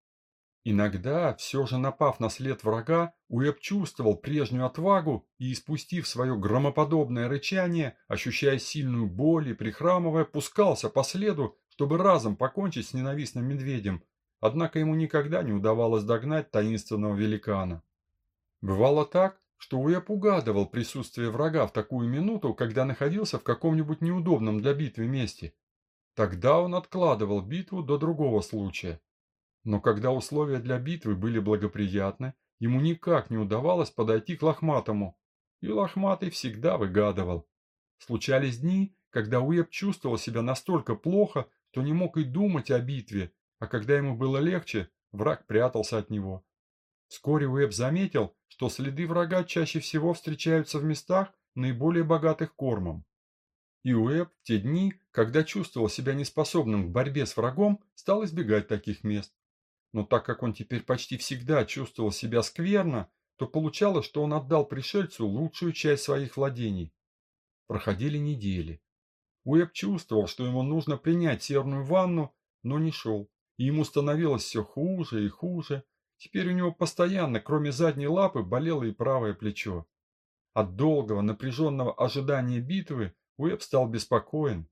Иногда, все же напав на след врага, Уэб чувствовал прежнюю отвагу и, испустив свое громоподобное рычание, ощущая сильную боль и прихрамывая, пускался по следу, чтобы разом покончить с ненавистным медведем. Однако ему никогда не удавалось догнать таинственного великана. Бывало так, что Уэб угадывал присутствие врага в такую минуту, когда находился в каком-нибудь неудобном для битвы месте. Тогда он откладывал битву до другого случая. Но когда условия для битвы были благоприятны, ему никак не удавалось подойти к лохматому. И лохматый всегда выгадывал. Случались дни, когда Уэб чувствовал себя настолько плохо, что не мог и думать о битве, а когда ему было легче, враг прятался от него. Вскоре Уэб заметил, что следы врага чаще всего встречаются в местах, наиболее богатых кормом. И Уэб в те дни, когда чувствовал себя неспособным к борьбе с врагом, стал избегать таких мест. Но так как он теперь почти всегда чувствовал себя скверно, то получалось, что он отдал пришельцу лучшую часть своих владений. Проходили недели. Уэб чувствовал, что ему нужно принять серную ванну, но не шел. И ему становилось все хуже и хуже. Теперь у него постоянно, кроме задней лапы, болело и правое плечо. От долгого напряженного ожидания битвы Уэб стал беспокоен.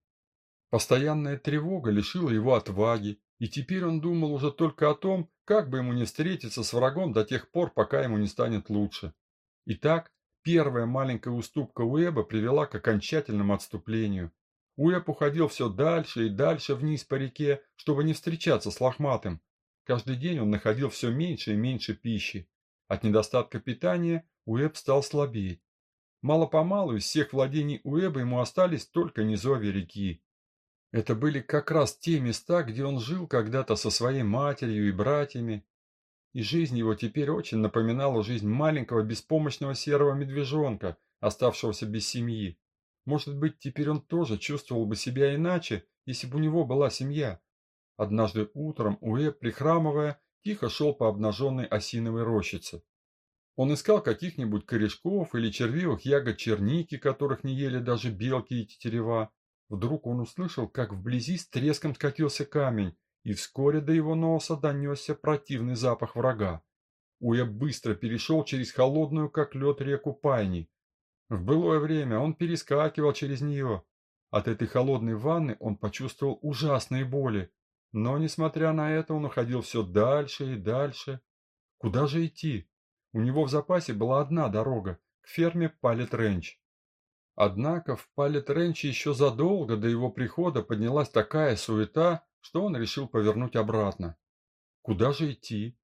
Постоянная тревога лишила его отваги, и теперь он думал уже только о том, как бы ему не встретиться с врагом до тех пор, пока ему не станет лучше. Итак, первая маленькая уступка Уэба привела к окончательному отступлению. Уэб уходил все дальше и дальше вниз по реке, чтобы не встречаться с лохматым. Каждый день он находил все меньше и меньше пищи. От недостатка питания Уэб стал слабеть. Мало-помалу из всех владений Уэба ему остались только низовья реки. Это были как раз те места, где он жил когда-то со своей матерью и братьями. И жизнь его теперь очень напоминала жизнь маленького беспомощного серого медвежонка, оставшегося без семьи. Может быть, теперь он тоже чувствовал бы себя иначе, если бы у него была семья. Однажды утром Уэб, прихрамывая, тихо шел по обнаженной осиновой рощице. Он искал каких-нибудь корешков или червивых ягод черники, которых не ели даже белки и тетерева, Вдруг он услышал, как вблизи с треском скатился камень, и вскоре до его носа донесся противный запах врага. Уя быстро перешел через холодную, как лед, реку Пайни. В былое время он перескакивал через нее. От этой холодной ванны он почувствовал ужасные боли, но, несмотря на это, он уходил все дальше и дальше. Куда же идти? У него в запасе была одна дорога – к ферме Палет Ренч. Однако в Палетренче еще задолго до его прихода поднялась такая суета, что он решил повернуть обратно. Куда же идти?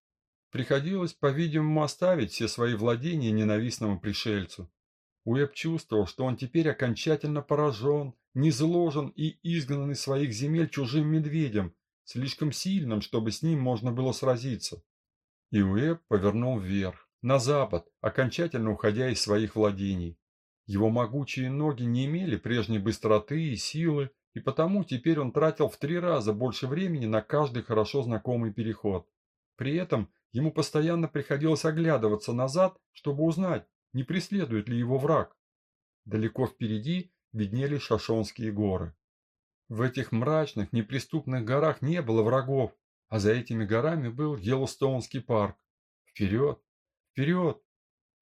Приходилось, по-видимому, оставить все свои владения ненавистному пришельцу. Уэб чувствовал, что он теперь окончательно поражен, низложен и изгнан из своих земель чужим медведем, слишком сильным, чтобы с ним можно было сразиться. И Уэб повернул вверх, на запад, окончательно уходя из своих владений. Его могучие ноги не имели прежней быстроты и силы, и потому теперь он тратил в три раза больше времени на каждый хорошо знакомый переход. При этом ему постоянно приходилось оглядываться назад, чтобы узнать, не преследует ли его враг. Далеко впереди виднелись Шашонские горы. В этих мрачных, неприступных горах не было врагов, а за этими горами был Йеллоустоунский парк. Вперед! Вперед!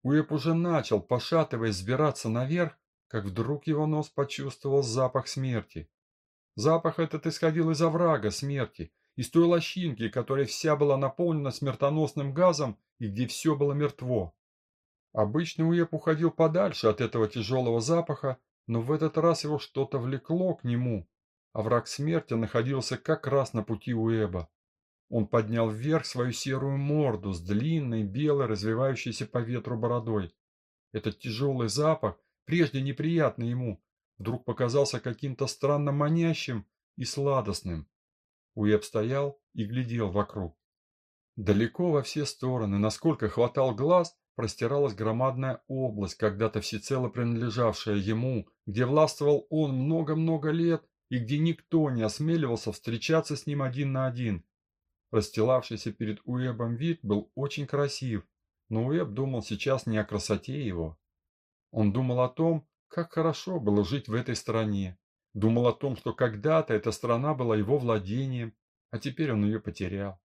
Уэб уже начал, пошатываясь, сбираться наверх, как вдруг его нос почувствовал запах смерти. Запах этот исходил из оврага смерти, из той лощинки, которая вся была наполнена смертоносным газом и где все было мертво. Обычно Уэб уходил подальше от этого тяжелого запаха, но в этот раз его что-то влекло к нему, а враг смерти находился как раз на пути Уэба. Он поднял вверх свою серую морду с длинной, белой, развивающейся по ветру бородой. Этот тяжелый запах, прежде неприятный ему, вдруг показался каким-то странно манящим и сладостным. Уэб стоял и глядел вокруг. Далеко во все стороны, насколько хватал глаз, простиралась громадная область, когда-то всецело принадлежавшая ему, где властвовал он много-много лет и где никто не осмеливался встречаться с ним один на один. Расстилавшийся перед Уэбом вид был очень красив, но Уэб думал сейчас не о красоте его. Он думал о том, как хорошо было жить в этой стране. Думал о том, что когда-то эта страна была его владением, а теперь он ее потерял.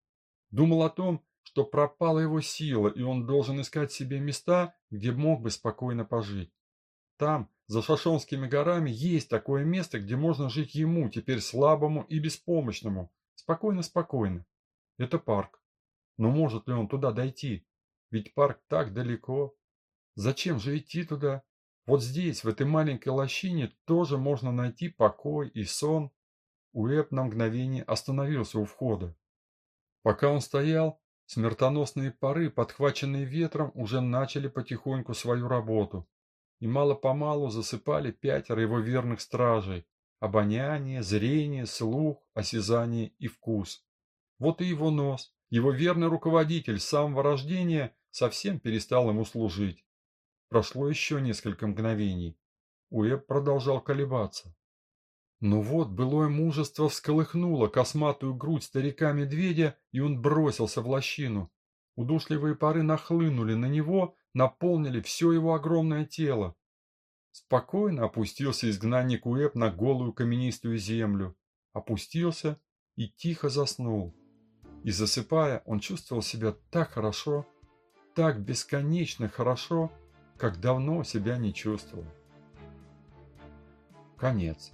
Думал о том, что пропала его сила, и он должен искать себе места, где мог бы спокойно пожить. Там, за Шашонскими горами, есть такое место, где можно жить ему, теперь слабому и беспомощному. Спокойно-спокойно. Это парк. Но может ли он туда дойти? Ведь парк так далеко. Зачем же идти туда? Вот здесь, в этой маленькой лощине, тоже можно найти покой и сон. Уэб на мгновение остановился у входа. Пока он стоял, смертоносные пары, подхваченные ветром, уже начали потихоньку свою работу. И мало-помалу засыпали пятеро его верных стражей. Обоняние, зрение, слух, осязание и вкус. Вот и его нос, его верный руководитель с самого рождения, совсем перестал ему служить. Прошло еще несколько мгновений. Уэб продолжал колебаться. Но вот былое мужество всколыхнуло косматую грудь старика-медведя, и он бросился в лощину. Удушливые пары нахлынули на него, наполнили все его огромное тело. Спокойно опустился изгнанник Уэб на голую каменистую землю. Опустился и тихо заснул. И засыпая, он чувствовал себя так хорошо, так бесконечно хорошо, как давно себя не чувствовал. Конец.